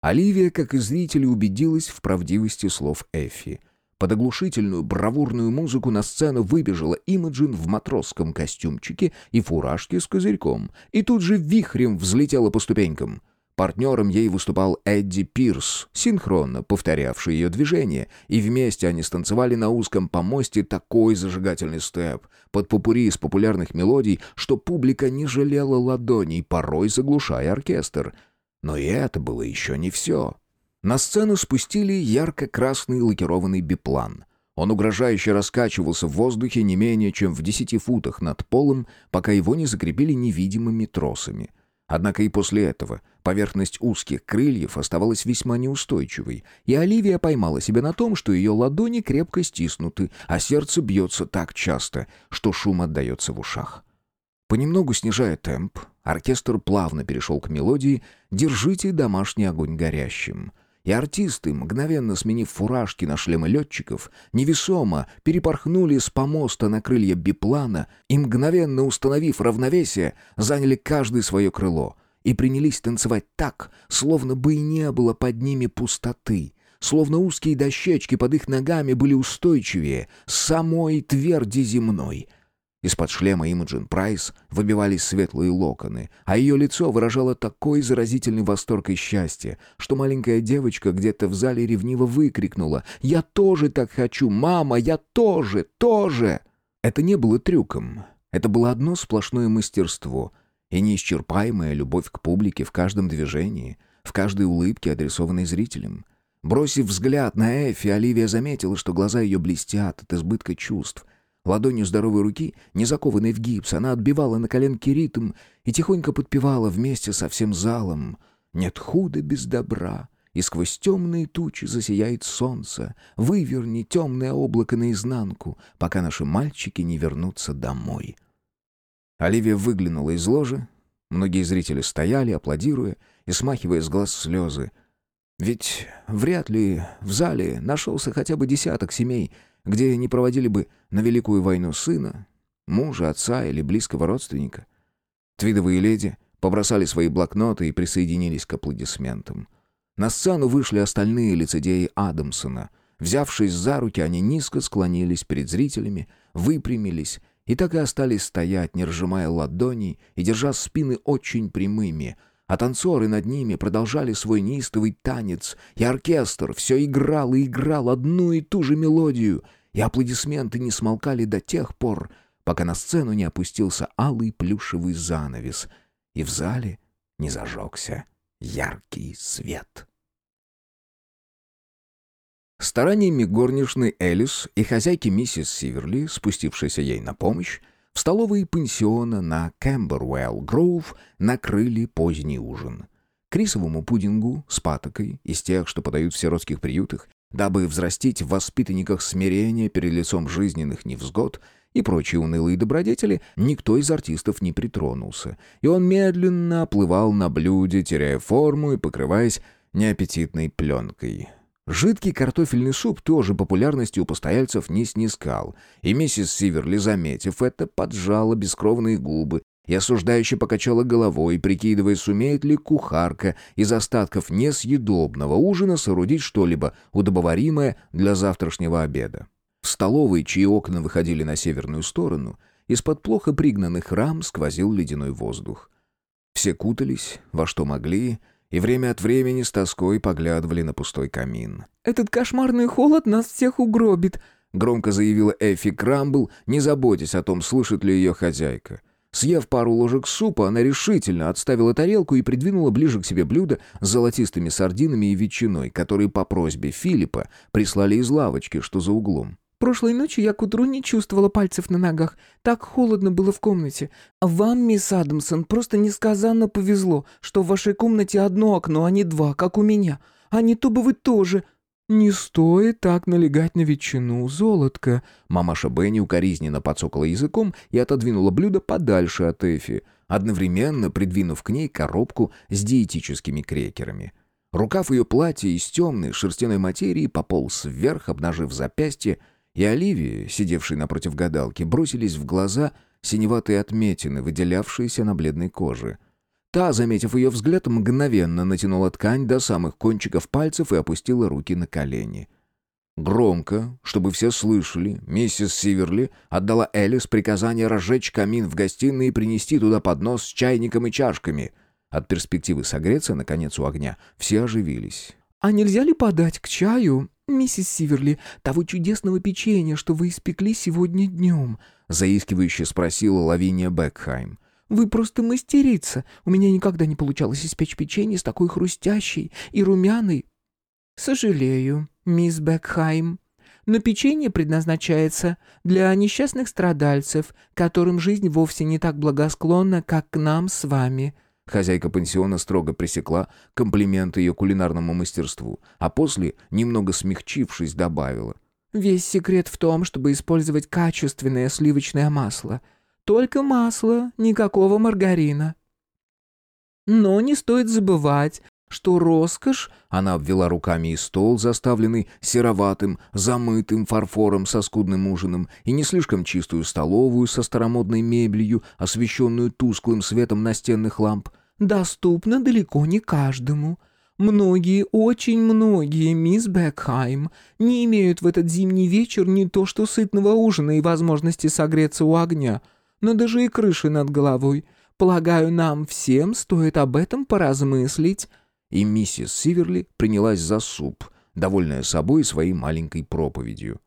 Оливия, как и зрители, убедилась в правдивости слов Эффи. Под оглушительную бравурную музыку на сцену выбежала Имаджин в матросском костюмчике и фуражке с козырьком, и тут же вихрем взлетела по ступенькам — Партнером ей выступал Эдди Пирс, синхронно повторявший ее движение, и вместе они станцевали на узком помосте такой зажигательный степ под попури из популярных мелодий, что публика не жалела ладоней, порой заглушая оркестр. Но и это было еще не все. На сцену спустили ярко-красный лакированный биплан. Он угрожающе раскачивался в воздухе не менее чем в десяти футах над полом, пока его не закрепили невидимыми тросами — Однако и после этого поверхность узких крыльев оставалась весьма неустойчивой, и Оливия поймала себя на том, что ее ладони крепко стиснуты, а сердце бьется так часто, что шум отдается в ушах. Понемногу снижая темп, оркестр плавно перешел к мелодии «Держите домашний огонь горящим», и артисты, мгновенно сменив фуражки на шлемы летчиков, невесомо перепорхнули с помоста на крылья биплана и, мгновенно установив равновесие, заняли каждое свое крыло и принялись танцевать так, словно бы и не было под ними пустоты, словно узкие дощечки под их ногами были устойчивее самой тверди земной — из-под шлема Имаджин Прайс выбивались светлые локоны, а ее лицо выражало такой заразительный восторг и счастье, что маленькая девочка где-то в зале ревниво выкрикнула «Я тоже так хочу! Мама, я тоже! Тоже!» Это не было трюком. Это было одно сплошное мастерство и неисчерпаемая любовь к публике в каждом движении, в каждой улыбке, адресованной зрителям. Бросив взгляд на Эфи, Оливия заметила, что глаза ее блестят от избытка чувств — Ладонью здоровой руки, не закованной в гипс, она отбивала на коленке ритм и тихонько подпевала вместе со всем залом. «Нет худа без добра, и сквозь темные тучи засияет солнце. Выверни темное облако наизнанку, пока наши мальчики не вернутся домой». Оливия выглянула из ложи. Многие зрители стояли, аплодируя и смахивая с глаз слезы. Ведь вряд ли в зале нашелся хотя бы десяток семей, где не проводили бы на Великую войну сына, мужа, отца или близкого родственника. Твидовые леди побросали свои блокноты и присоединились к аплодисментам. На сцену вышли остальные лицедеи Адамсона. Взявшись за руки, они низко склонились перед зрителями, выпрямились и так и остались стоять, не разжимая ладоней и держа спины очень прямыми — а танцоры над ними продолжали свой неистовый танец, и оркестр все играл и играл одну и ту же мелодию, и аплодисменты не смолкали до тех пор, пока на сцену не опустился алый плюшевый занавес, и в зале не зажегся яркий свет. Стараниями горничной Элис и хозяйки миссис Сиверли, спустившейся ей на помощь, в столовой пансиона на Кэмбервелл Гроув накрыли поздний ужин. К рисовому пудингу с патокой, из тех, что подают в сиротских приютах, дабы взрастить в воспитанниках смирение перед лицом жизненных невзгод и прочие унылые добродетели, никто из артистов не притронулся, и он медленно оплывал на блюде, теряя форму и покрываясь неаппетитной пленкой. Жидкий картофельный суп тоже популярностью у постояльцев не снискал, и миссис Сиверли, заметив это, поджала бескровные губы и осуждающе покачала головой, прикидывая, сумеет ли кухарка из остатков несъедобного ужина соорудить что-либо удобоваримое для завтрашнего обеда. В столовой, чьи окна выходили на северную сторону, из-под плохо пригнанных рам сквозил ледяной воздух. Все кутались, во что могли, и время от времени с тоской поглядывали на пустой камин. «Этот кошмарный холод нас всех угробит», — громко заявила Эффи Крамбл, не заботясь о том, слышит ли ее хозяйка. Съев пару ложек супа, она решительно отставила тарелку и придвинула ближе к себе блюдо с золотистыми сардинами и ветчиной, которые по просьбе Филиппа прислали из лавочки, что за углом. Прошлой ночью я к утру не чувствовала пальцев на ногах. Так холодно было в комнате. Вам, мисс Адамсон, просто несказанно повезло, что в вашей комнате одно окно, а не два, как у меня. А не то бы вы тоже...» «Не стоит так налегать на ветчину, золотко!» Мамаша Бенни укоризненно подсокала языком и отодвинула блюдо подальше от Эфи, одновременно придвинув к ней коробку с диетическими крекерами. Рукав ее платья из темной шерстяной материи пополз вверх, обнажив запястье, и Оливии, сидевшей напротив гадалки, бросились в глаза синеватые отметины, выделявшиеся на бледной коже — Та, заметив ее взгляд, мгновенно натянула ткань до самых кончиков пальцев и опустила руки на колени. Громко, чтобы все слышали, миссис Сиверли отдала Элис приказание разжечь камин в гостиной и принести туда поднос с чайником и чашками. От перспективы согреться, наконец, у огня, все оживились. «А нельзя ли подать к чаю, миссис Сиверли, того чудесного печенья, что вы испекли сегодня днем?» заискивающе спросила Лавиния Бекхайм. Вы просто мастерица. У меня никогда не получалось испечь печенье с такой хрустящей и румяной. Сожалею, мисс Бекхайм. Но печенье предназначается для несчастных страдальцев, которым жизнь вовсе не так благосклонна, как к нам с вами». Хозяйка пансиона строго пресекла комплименты ее кулинарному мастерству, а после, немного смягчившись, добавила. «Весь секрет в том, чтобы использовать качественное сливочное масло — только масло, никакого маргарина. Но не стоит забывать, что роскошь, она обвела руками и стол, заставленный сероватым, замытым фарфором со скудным ужином, и не слишком чистую столовую со старомодной мебелью, освещенную тусклым светом настенных ламп, доступна далеко не каждому. Многие, очень многие, мисс Бекхайм, не имеют в этот зимний вечер не то что сытного ужина и возможности согреться у огня — но даже и крыши над головой. Полагаю, нам всем стоит об этом поразмыслить». И миссис Сиверли принялась за суп, довольная собой своей маленькой проповедью.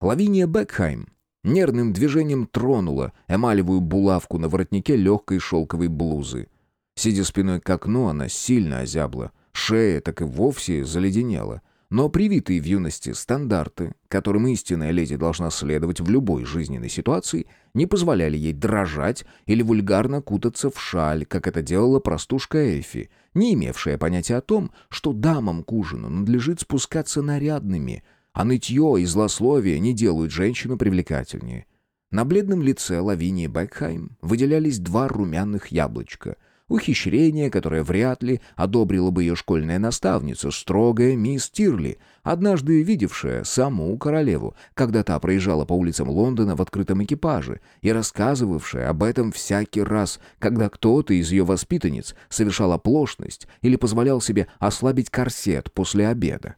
Лавиния Бекхайм нервным движением тронула эмалевую булавку на воротнике легкой шелковой блузы. Сидя спиной к окну, она сильно озябла, шея так и вовсе заледенела — но привитые в юности стандарты, которым истинная леди должна следовать в любой жизненной ситуации, не позволяли ей дрожать или вульгарно кутаться в шаль, как это делала простушка Эфи, не имевшая понятия о том, что дамам к ужину надлежит спускаться нарядными, а нытье и злословие не делают женщину привлекательнее. На бледном лице Лавинии Бекхайм выделялись два румяных яблочка — Ухищрение, которое вряд ли одобрила бы ее школьная наставница, строгая мисс Тирли, однажды видевшая саму королеву, когда та проезжала по улицам Лондона в открытом экипаже, и рассказывавшая об этом всякий раз, когда кто-то из ее воспитанниц совершал оплошность или позволял себе ослабить корсет после обеда.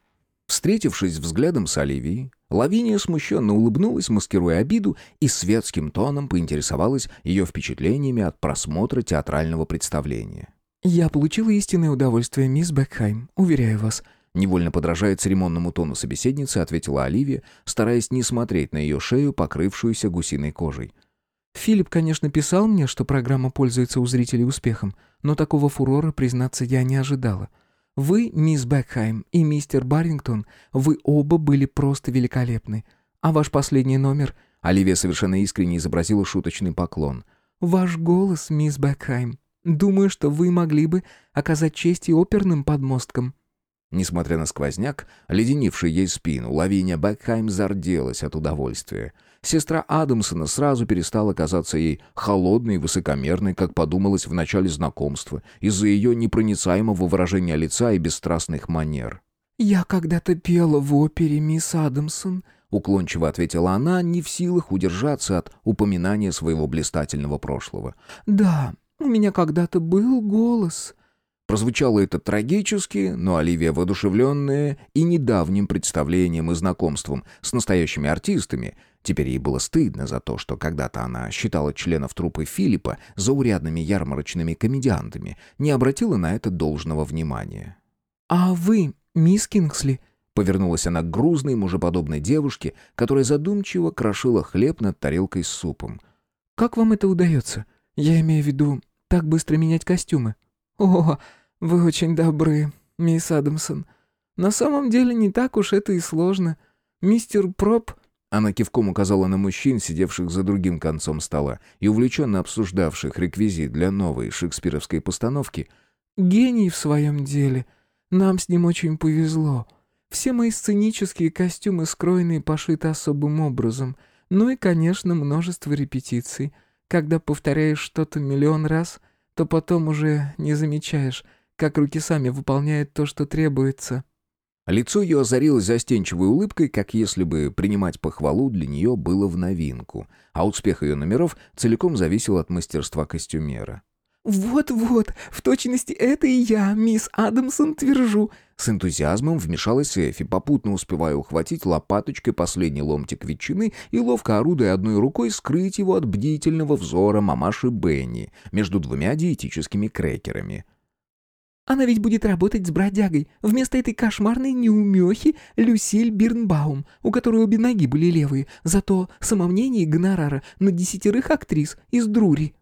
Встретившись взглядом с Оливией, Лавиния смущенно улыбнулась, маскируя обиду, и светским тоном поинтересовалась ее впечатлениями от просмотра театрального представления. «Я получила истинное удовольствие, мисс Бекхайм, уверяю вас», Невольно подражая церемонному тону собеседницы, ответила Оливия, стараясь не смотреть на ее шею, покрывшуюся гусиной кожей. «Филипп, конечно, писал мне, что программа пользуется у зрителей успехом, но такого фурора, признаться, я не ожидала. Вы, мисс Бекхайм и мистер Баррингтон, вы оба были просто великолепны. А ваш последний номер...» Оливия совершенно искренне изобразила шуточный поклон. «Ваш голос, мисс Бекхайм. Думаю, что вы могли бы оказать честь и оперным подмосткам». Несмотря на сквозняк, леденивший ей спину, Лавиния Бекхайм зарделась от удовольствия. Сестра Адамсона сразу перестала казаться ей холодной и высокомерной, как подумалось в начале знакомства, из-за ее непроницаемого выражения лица и бесстрастных манер. «Я когда-то пела в опере, мисс Адамсон», — уклончиво ответила она, не в силах удержаться от упоминания своего блистательного прошлого. «Да, у меня когда-то был голос». Прозвучало это трагически, но Оливия, воодушевленная и недавним представлением и знакомством с настоящими артистами, теперь ей было стыдно за то, что когда-то она считала членов труппы Филиппа заурядными ярмарочными комедиантами, не обратила на это должного внимания. «А вы, мисс Кингсли?» Повернулась она к грузной, мужеподобной девушке, которая задумчиво крошила хлеб над тарелкой с супом. «Как вам это удается? Я имею в виду, так быстро менять костюмы?» «О, «Вы очень добры, мисс Адамсон. На самом деле не так уж это и сложно. Мистер Проп Она кивком указала на мужчин, сидевших за другим концом стола и увлеченно обсуждавших реквизит для новой шекспировской постановки. «Гений в своем деле. Нам с ним очень повезло. Все мои сценические костюмы скроены и пошиты особым образом. Ну и, конечно, множество репетиций. Когда повторяешь что-то миллион раз, то потом уже не замечаешь, как руки сами выполняют то, что требуется». Лицо ее озарилось застенчивой улыбкой, как если бы принимать похвалу для нее было в новинку, а успех ее номеров целиком зависел от мастерства костюмера. «Вот-вот, в точности это и я, мисс Адамсон, твержу!» С энтузиазмом вмешалась Эфи, попутно успевая ухватить лопаточкой последний ломтик ветчины и, ловко орудуя одной рукой, скрыть его от бдительного взора мамаши Бенни между двумя диетическими крекерами. Она ведь будет работать с бродягой, вместо этой кошмарной неумехи Люсиль Бирнбаум, у которой обе ноги были левые, зато самомнение гонорара на десятерых актрис из Друри».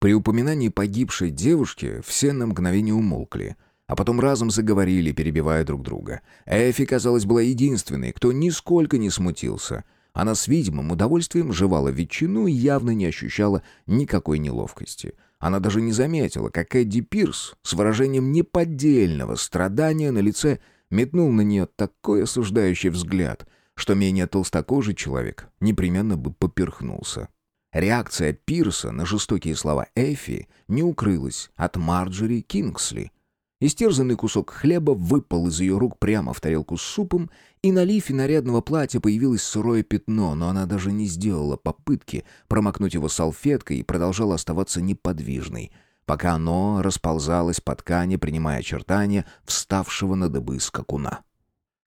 При упоминании погибшей девушки все на мгновение умолкли, а потом разом заговорили, перебивая друг друга. Эфи, казалось, была единственной, кто нисколько не смутился. Она с видимым удовольствием жевала ветчину и явно не ощущала никакой неловкости — она даже не заметила, как Эдди Пирс с выражением неподдельного страдания на лице метнул на нее такой осуждающий взгляд, что менее толстокожий человек непременно бы поперхнулся. Реакция Пирса на жестокие слова Эфи не укрылась от Марджери Кингсли, Истерзанный кусок хлеба выпал из ее рук прямо в тарелку с супом, и на лифе нарядного платья появилось сырое пятно, но она даже не сделала попытки промокнуть его салфеткой и продолжала оставаться неподвижной, пока оно расползалось по ткани, принимая очертания вставшего на дыбы скакуна.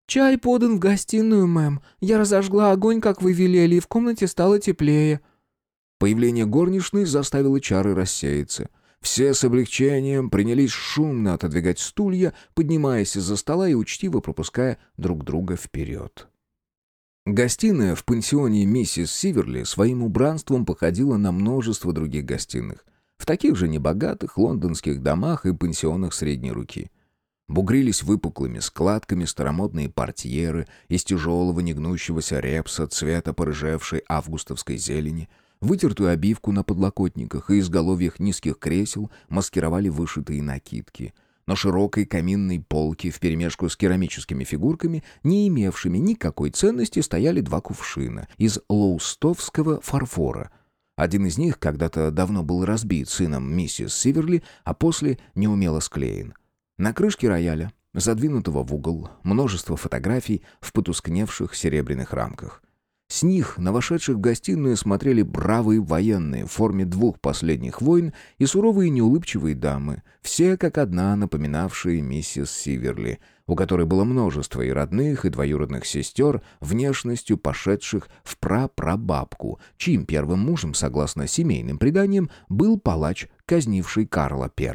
«Чай подан в гостиную, мэм. Я разожгла огонь, как вы велели, и в комнате стало теплее». Появление горничной заставило чары рассеяться — все с облегчением принялись шумно отодвигать стулья, поднимаясь из-за стола и учтиво пропуская друг друга вперед. Гостиная в пансионе миссис Сиверли своим убранством походила на множество других гостиных, в таких же небогатых лондонских домах и пансионах средней руки. Бугрились выпуклыми складками старомодные портьеры из тяжелого негнущегося репса цвета порыжевшей августовской зелени — Вытертую обивку на подлокотниках и изголовьях низких кресел маскировали вышитые накидки. На широкой каминной полке вперемешку с керамическими фигурками, не имевшими никакой ценности, стояли два кувшина из лоустовского фарфора. Один из них когда-то давно был разбит сыном миссис Сиверли, а после неумело склеен. На крышке рояля, задвинутого в угол, множество фотографий в потускневших серебряных рамках — с них на вошедших в гостиную смотрели бравые военные в форме двух последних войн и суровые неулыбчивые дамы, все как одна напоминавшие миссис Сиверли, у которой было множество и родных, и двоюродных сестер, внешностью пошедших в прапрабабку, чьим первым мужем, согласно семейным преданиям, был палач, казнивший Карла I.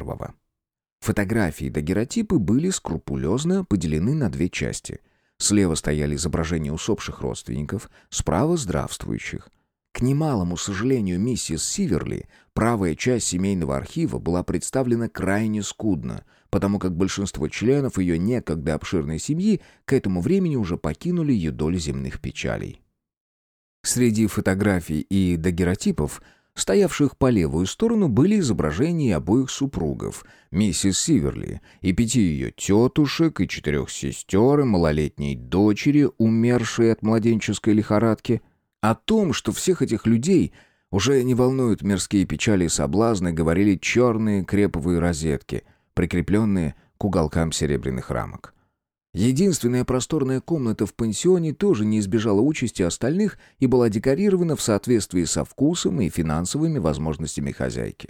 Фотографии и дагеротипы были скрупулезно поделены на две части — Слева стояли изображения усопших родственников, справа — здравствующих. К немалому сожалению миссис Сиверли, правая часть семейного архива была представлена крайне скудно, потому как большинство членов ее некогда обширной семьи к этому времени уже покинули ее долю земных печалей. Среди фотографий и дагеротипов — стоявших по левую сторону, были изображения обоих супругов, миссис Сиверли, и пяти ее тетушек, и четырех сестер, и малолетней дочери, умершей от младенческой лихорадки. О том, что всех этих людей уже не волнуют мирские печали и соблазны, говорили черные креповые розетки, прикрепленные к уголкам серебряных рамок. Единственная просторная комната в пансионе тоже не избежала участи остальных и была декорирована в соответствии со вкусом и финансовыми возможностями хозяйки.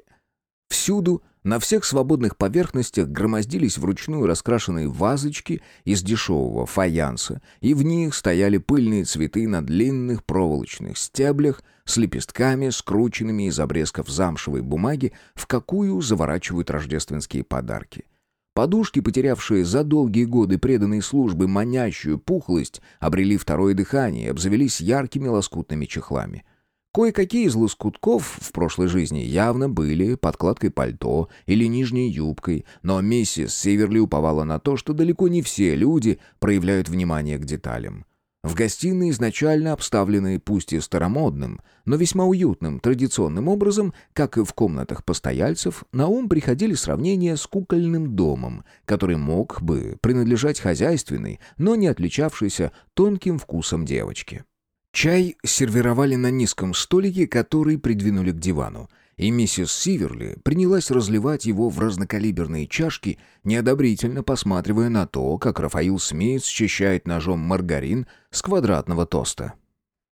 Всюду, на всех свободных поверхностях громоздились вручную раскрашенные вазочки из дешевого фаянса, и в них стояли пыльные цветы на длинных проволочных стеблях с лепестками, скрученными из обрезков замшевой бумаги, в какую заворачивают рождественские подарки — Подушки, потерявшие за долгие годы преданной службы манящую пухлость, обрели второе дыхание и обзавелись яркими лоскутными чехлами. Кое-какие из лоскутков в прошлой жизни явно были подкладкой пальто или нижней юбкой, но миссис Северли уповала на то, что далеко не все люди проявляют внимание к деталям. В гостиной, изначально обставленной пусть и старомодным, но весьма уютным традиционным образом, как и в комнатах постояльцев, на ум приходили сравнения с кукольным домом, который мог бы принадлежать хозяйственной, но не отличавшейся тонким вкусом девочки. Чай сервировали на низком столике, который придвинули к дивану, и миссис Сиверли принялась разливать его в разнокалиберные чашки, неодобрительно посматривая на то, как Рафаил Смит счищает ножом маргарин с квадратного тоста.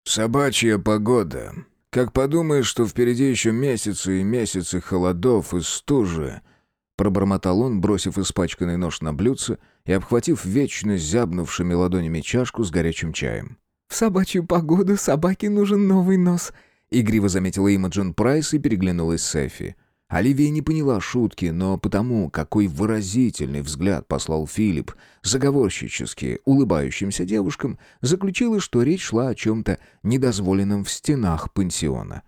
«Собачья погода. Как подумаешь, что впереди еще месяцы и месяцы холодов и стужи», пробормотал он, бросив испачканный нож на блюдце и обхватив вечно зябнувшими ладонями чашку с горячим чаем. «В собачью погоду собаке нужен новый нос», Игриво заметила Имаджин Прайс и переглянулась с Эфи. Оливия не поняла шутки, но по тому, какой выразительный взгляд послал Филипп заговорщически улыбающимся девушкам, заключила, что речь шла о чем-то недозволенном в стенах пансиона.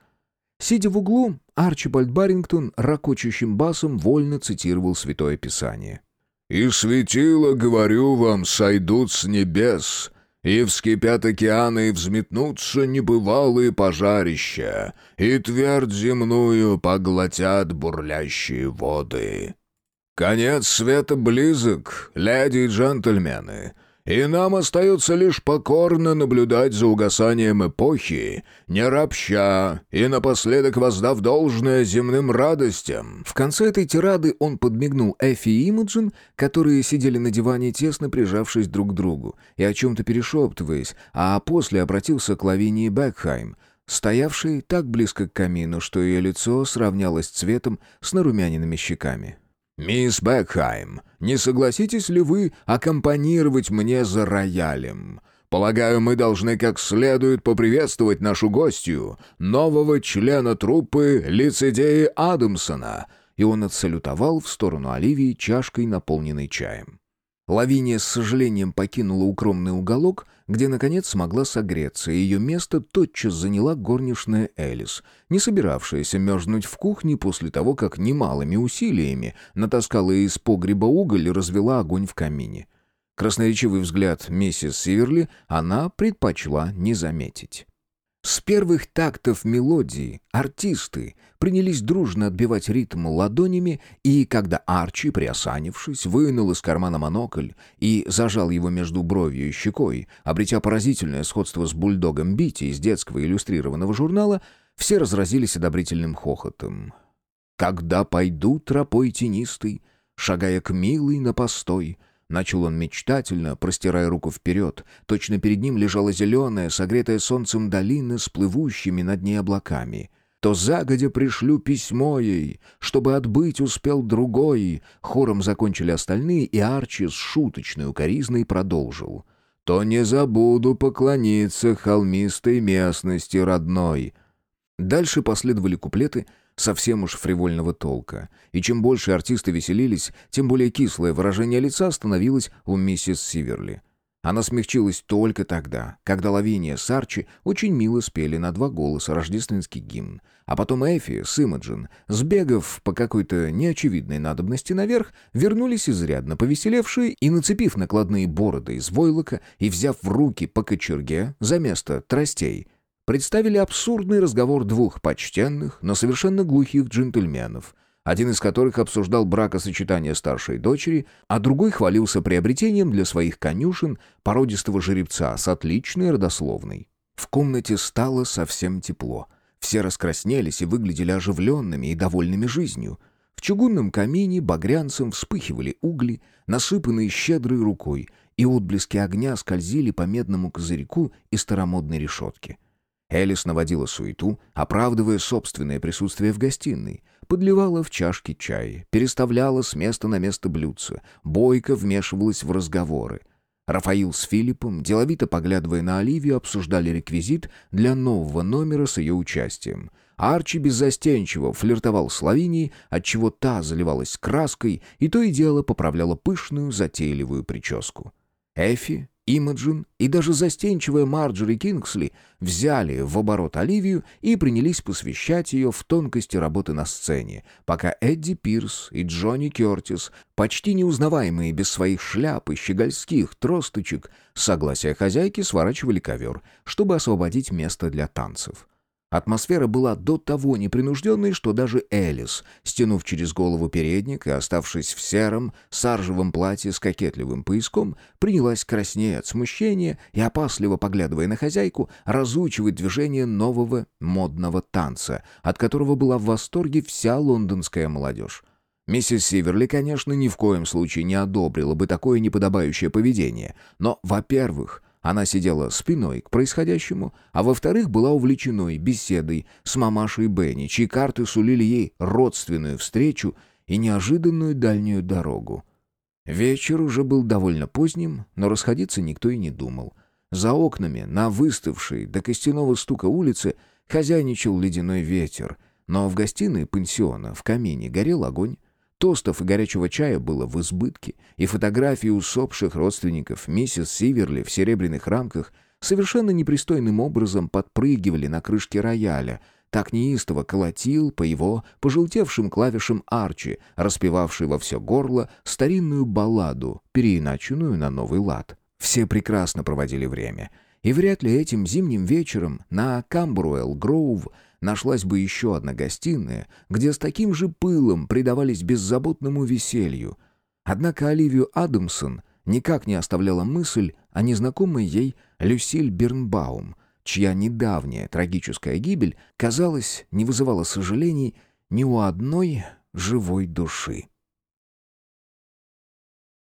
Сидя в углу, Арчибальд Баррингтон рокочущим басом вольно цитировал Святое Писание. «И светило, говорю вам, сойдут с небес, и вскипят океаны, и взметнутся небывалые пожарища, и твердь земную поглотят бурлящие воды. Конец света близок, леди и джентльмены, и нам остается лишь покорно наблюдать за угасанием эпохи, не ропща и напоследок воздав должное земным радостям». В конце этой тирады он подмигнул Эфи и Имаджин, которые сидели на диване, тесно прижавшись друг к другу и о чем-то перешептываясь, а после обратился к Лавинии Бекхайм, стоявшей так близко к камину, что ее лицо сравнялось цветом с нарумяненными щеками. «Мисс Бекхайм, не согласитесь ли вы аккомпанировать мне за роялем? Полагаю, мы должны как следует поприветствовать нашу гостью, нового члена труппы лицедеи Адамсона». И он отсалютовал в сторону Оливии чашкой, наполненной чаем. Лавиния с сожалением покинула укромный уголок, где, наконец, смогла согреться, и ее место тотчас заняла горничная Элис, не собиравшаяся мерзнуть в кухне после того, как немалыми усилиями натаскала из погреба уголь и развела огонь в камине. Красноречивый взгляд миссис Сиверли она предпочла не заметить. С первых тактов мелодии артисты принялись дружно отбивать ритм ладонями, и когда Арчи, приосанившись, вынул из кармана монокль и зажал его между бровью и щекой, обретя поразительное сходство с бульдогом Бити из детского иллюстрированного журнала, все разразились одобрительным хохотом. «Когда пойду тропой тенистой, шагая к милой на постой», Начал он мечтательно, простирая руку вперед. Точно перед ним лежала зеленая, согретая солнцем долина с плывущими над ней облаками. То загодя пришлю письмо ей, чтобы отбыть успел другой. Хором закончили остальные, и Арчи с шуточной укоризной продолжил. То не забуду поклониться холмистой местности родной. Дальше последовали куплеты — совсем уж фривольного толка. И чем больше артисты веселились, тем более кислое выражение лица становилось у миссис Сиверли. Она смягчилась только тогда, когда Лавиния с Арчи очень мило спели на два голоса рождественский гимн, а потом Эфи с Имаджин, сбегав по какой-то неочевидной надобности наверх, вернулись изрядно повеселевшие и, нацепив накладные бороды из войлока и взяв в руки по кочерге за место тростей, представили абсурдный разговор двух почтенных, но совершенно глухих джентльменов, один из которых обсуждал бракосочетание старшей дочери, а другой хвалился приобретением для своих конюшен породистого жеребца с отличной родословной. В комнате стало совсем тепло. Все раскраснелись и выглядели оживленными и довольными жизнью. В чугунном камине багрянцем вспыхивали угли, насыпанные щедрой рукой, и отблески огня скользили по медному козырьку и старомодной решетке. Элис наводила суету, оправдывая собственное присутствие в гостиной, подливала в чашки чай, переставляла с места на место блюдца, бойко вмешивалась в разговоры. Рафаил с Филиппом, деловито поглядывая на Оливию, обсуждали реквизит для нового номера с ее участием. Арчи беззастенчиво флиртовал с Лавинией, отчего та заливалась краской и то и дело поправляла пышную, затейливую прическу. Эфи Имаджин и даже застенчивая Марджори Кингсли взяли в оборот Оливию и принялись посвящать ее в тонкости работы на сцене, пока Эдди Пирс и Джонни Кертис, почти неузнаваемые без своих шляп и щегольских тросточек, согласия хозяйки сворачивали ковер, чтобы освободить место для танцев. Атмосфера была до того непринужденной, что даже Элис, стянув через голову передник и оставшись в сером, саржевом платье с кокетливым пояском, принялась краснее от смущения и, опасливо поглядывая на хозяйку, разучивать движение нового модного танца, от которого была в восторге вся лондонская молодежь. Миссис Сиверли, конечно, ни в коем случае не одобрила бы такое неподобающее поведение, но, во-первых, она сидела спиной к происходящему, а во-вторых, была увлечена беседой с мамашей Бенни, чьи карты сулили ей родственную встречу и неожиданную дальнюю дорогу. Вечер уже был довольно поздним, но расходиться никто и не думал. За окнами, на выставшей до костяного стука улице, хозяйничал ледяной ветер, но в гостиной пансиона в камине горел огонь, Тостов и горячего чая было в избытке, и фотографии усопших родственников миссис Сиверли в серебряных рамках совершенно непристойным образом подпрыгивали на крышке рояля, так неистово колотил по его пожелтевшим клавишам Арчи, распевавший во все горло старинную балладу, переиначенную на новый лад. Все прекрасно проводили время — и вряд ли этим зимним вечером на Камбруэлл-Гроув нашлась бы еще одна гостиная, где с таким же пылом предавались беззаботному веселью. Однако Оливию Адамсон никак не оставляла мысль о незнакомой ей Люсиль Бернбаум, чья недавняя трагическая гибель, казалось, не вызывала сожалений ни у одной живой души.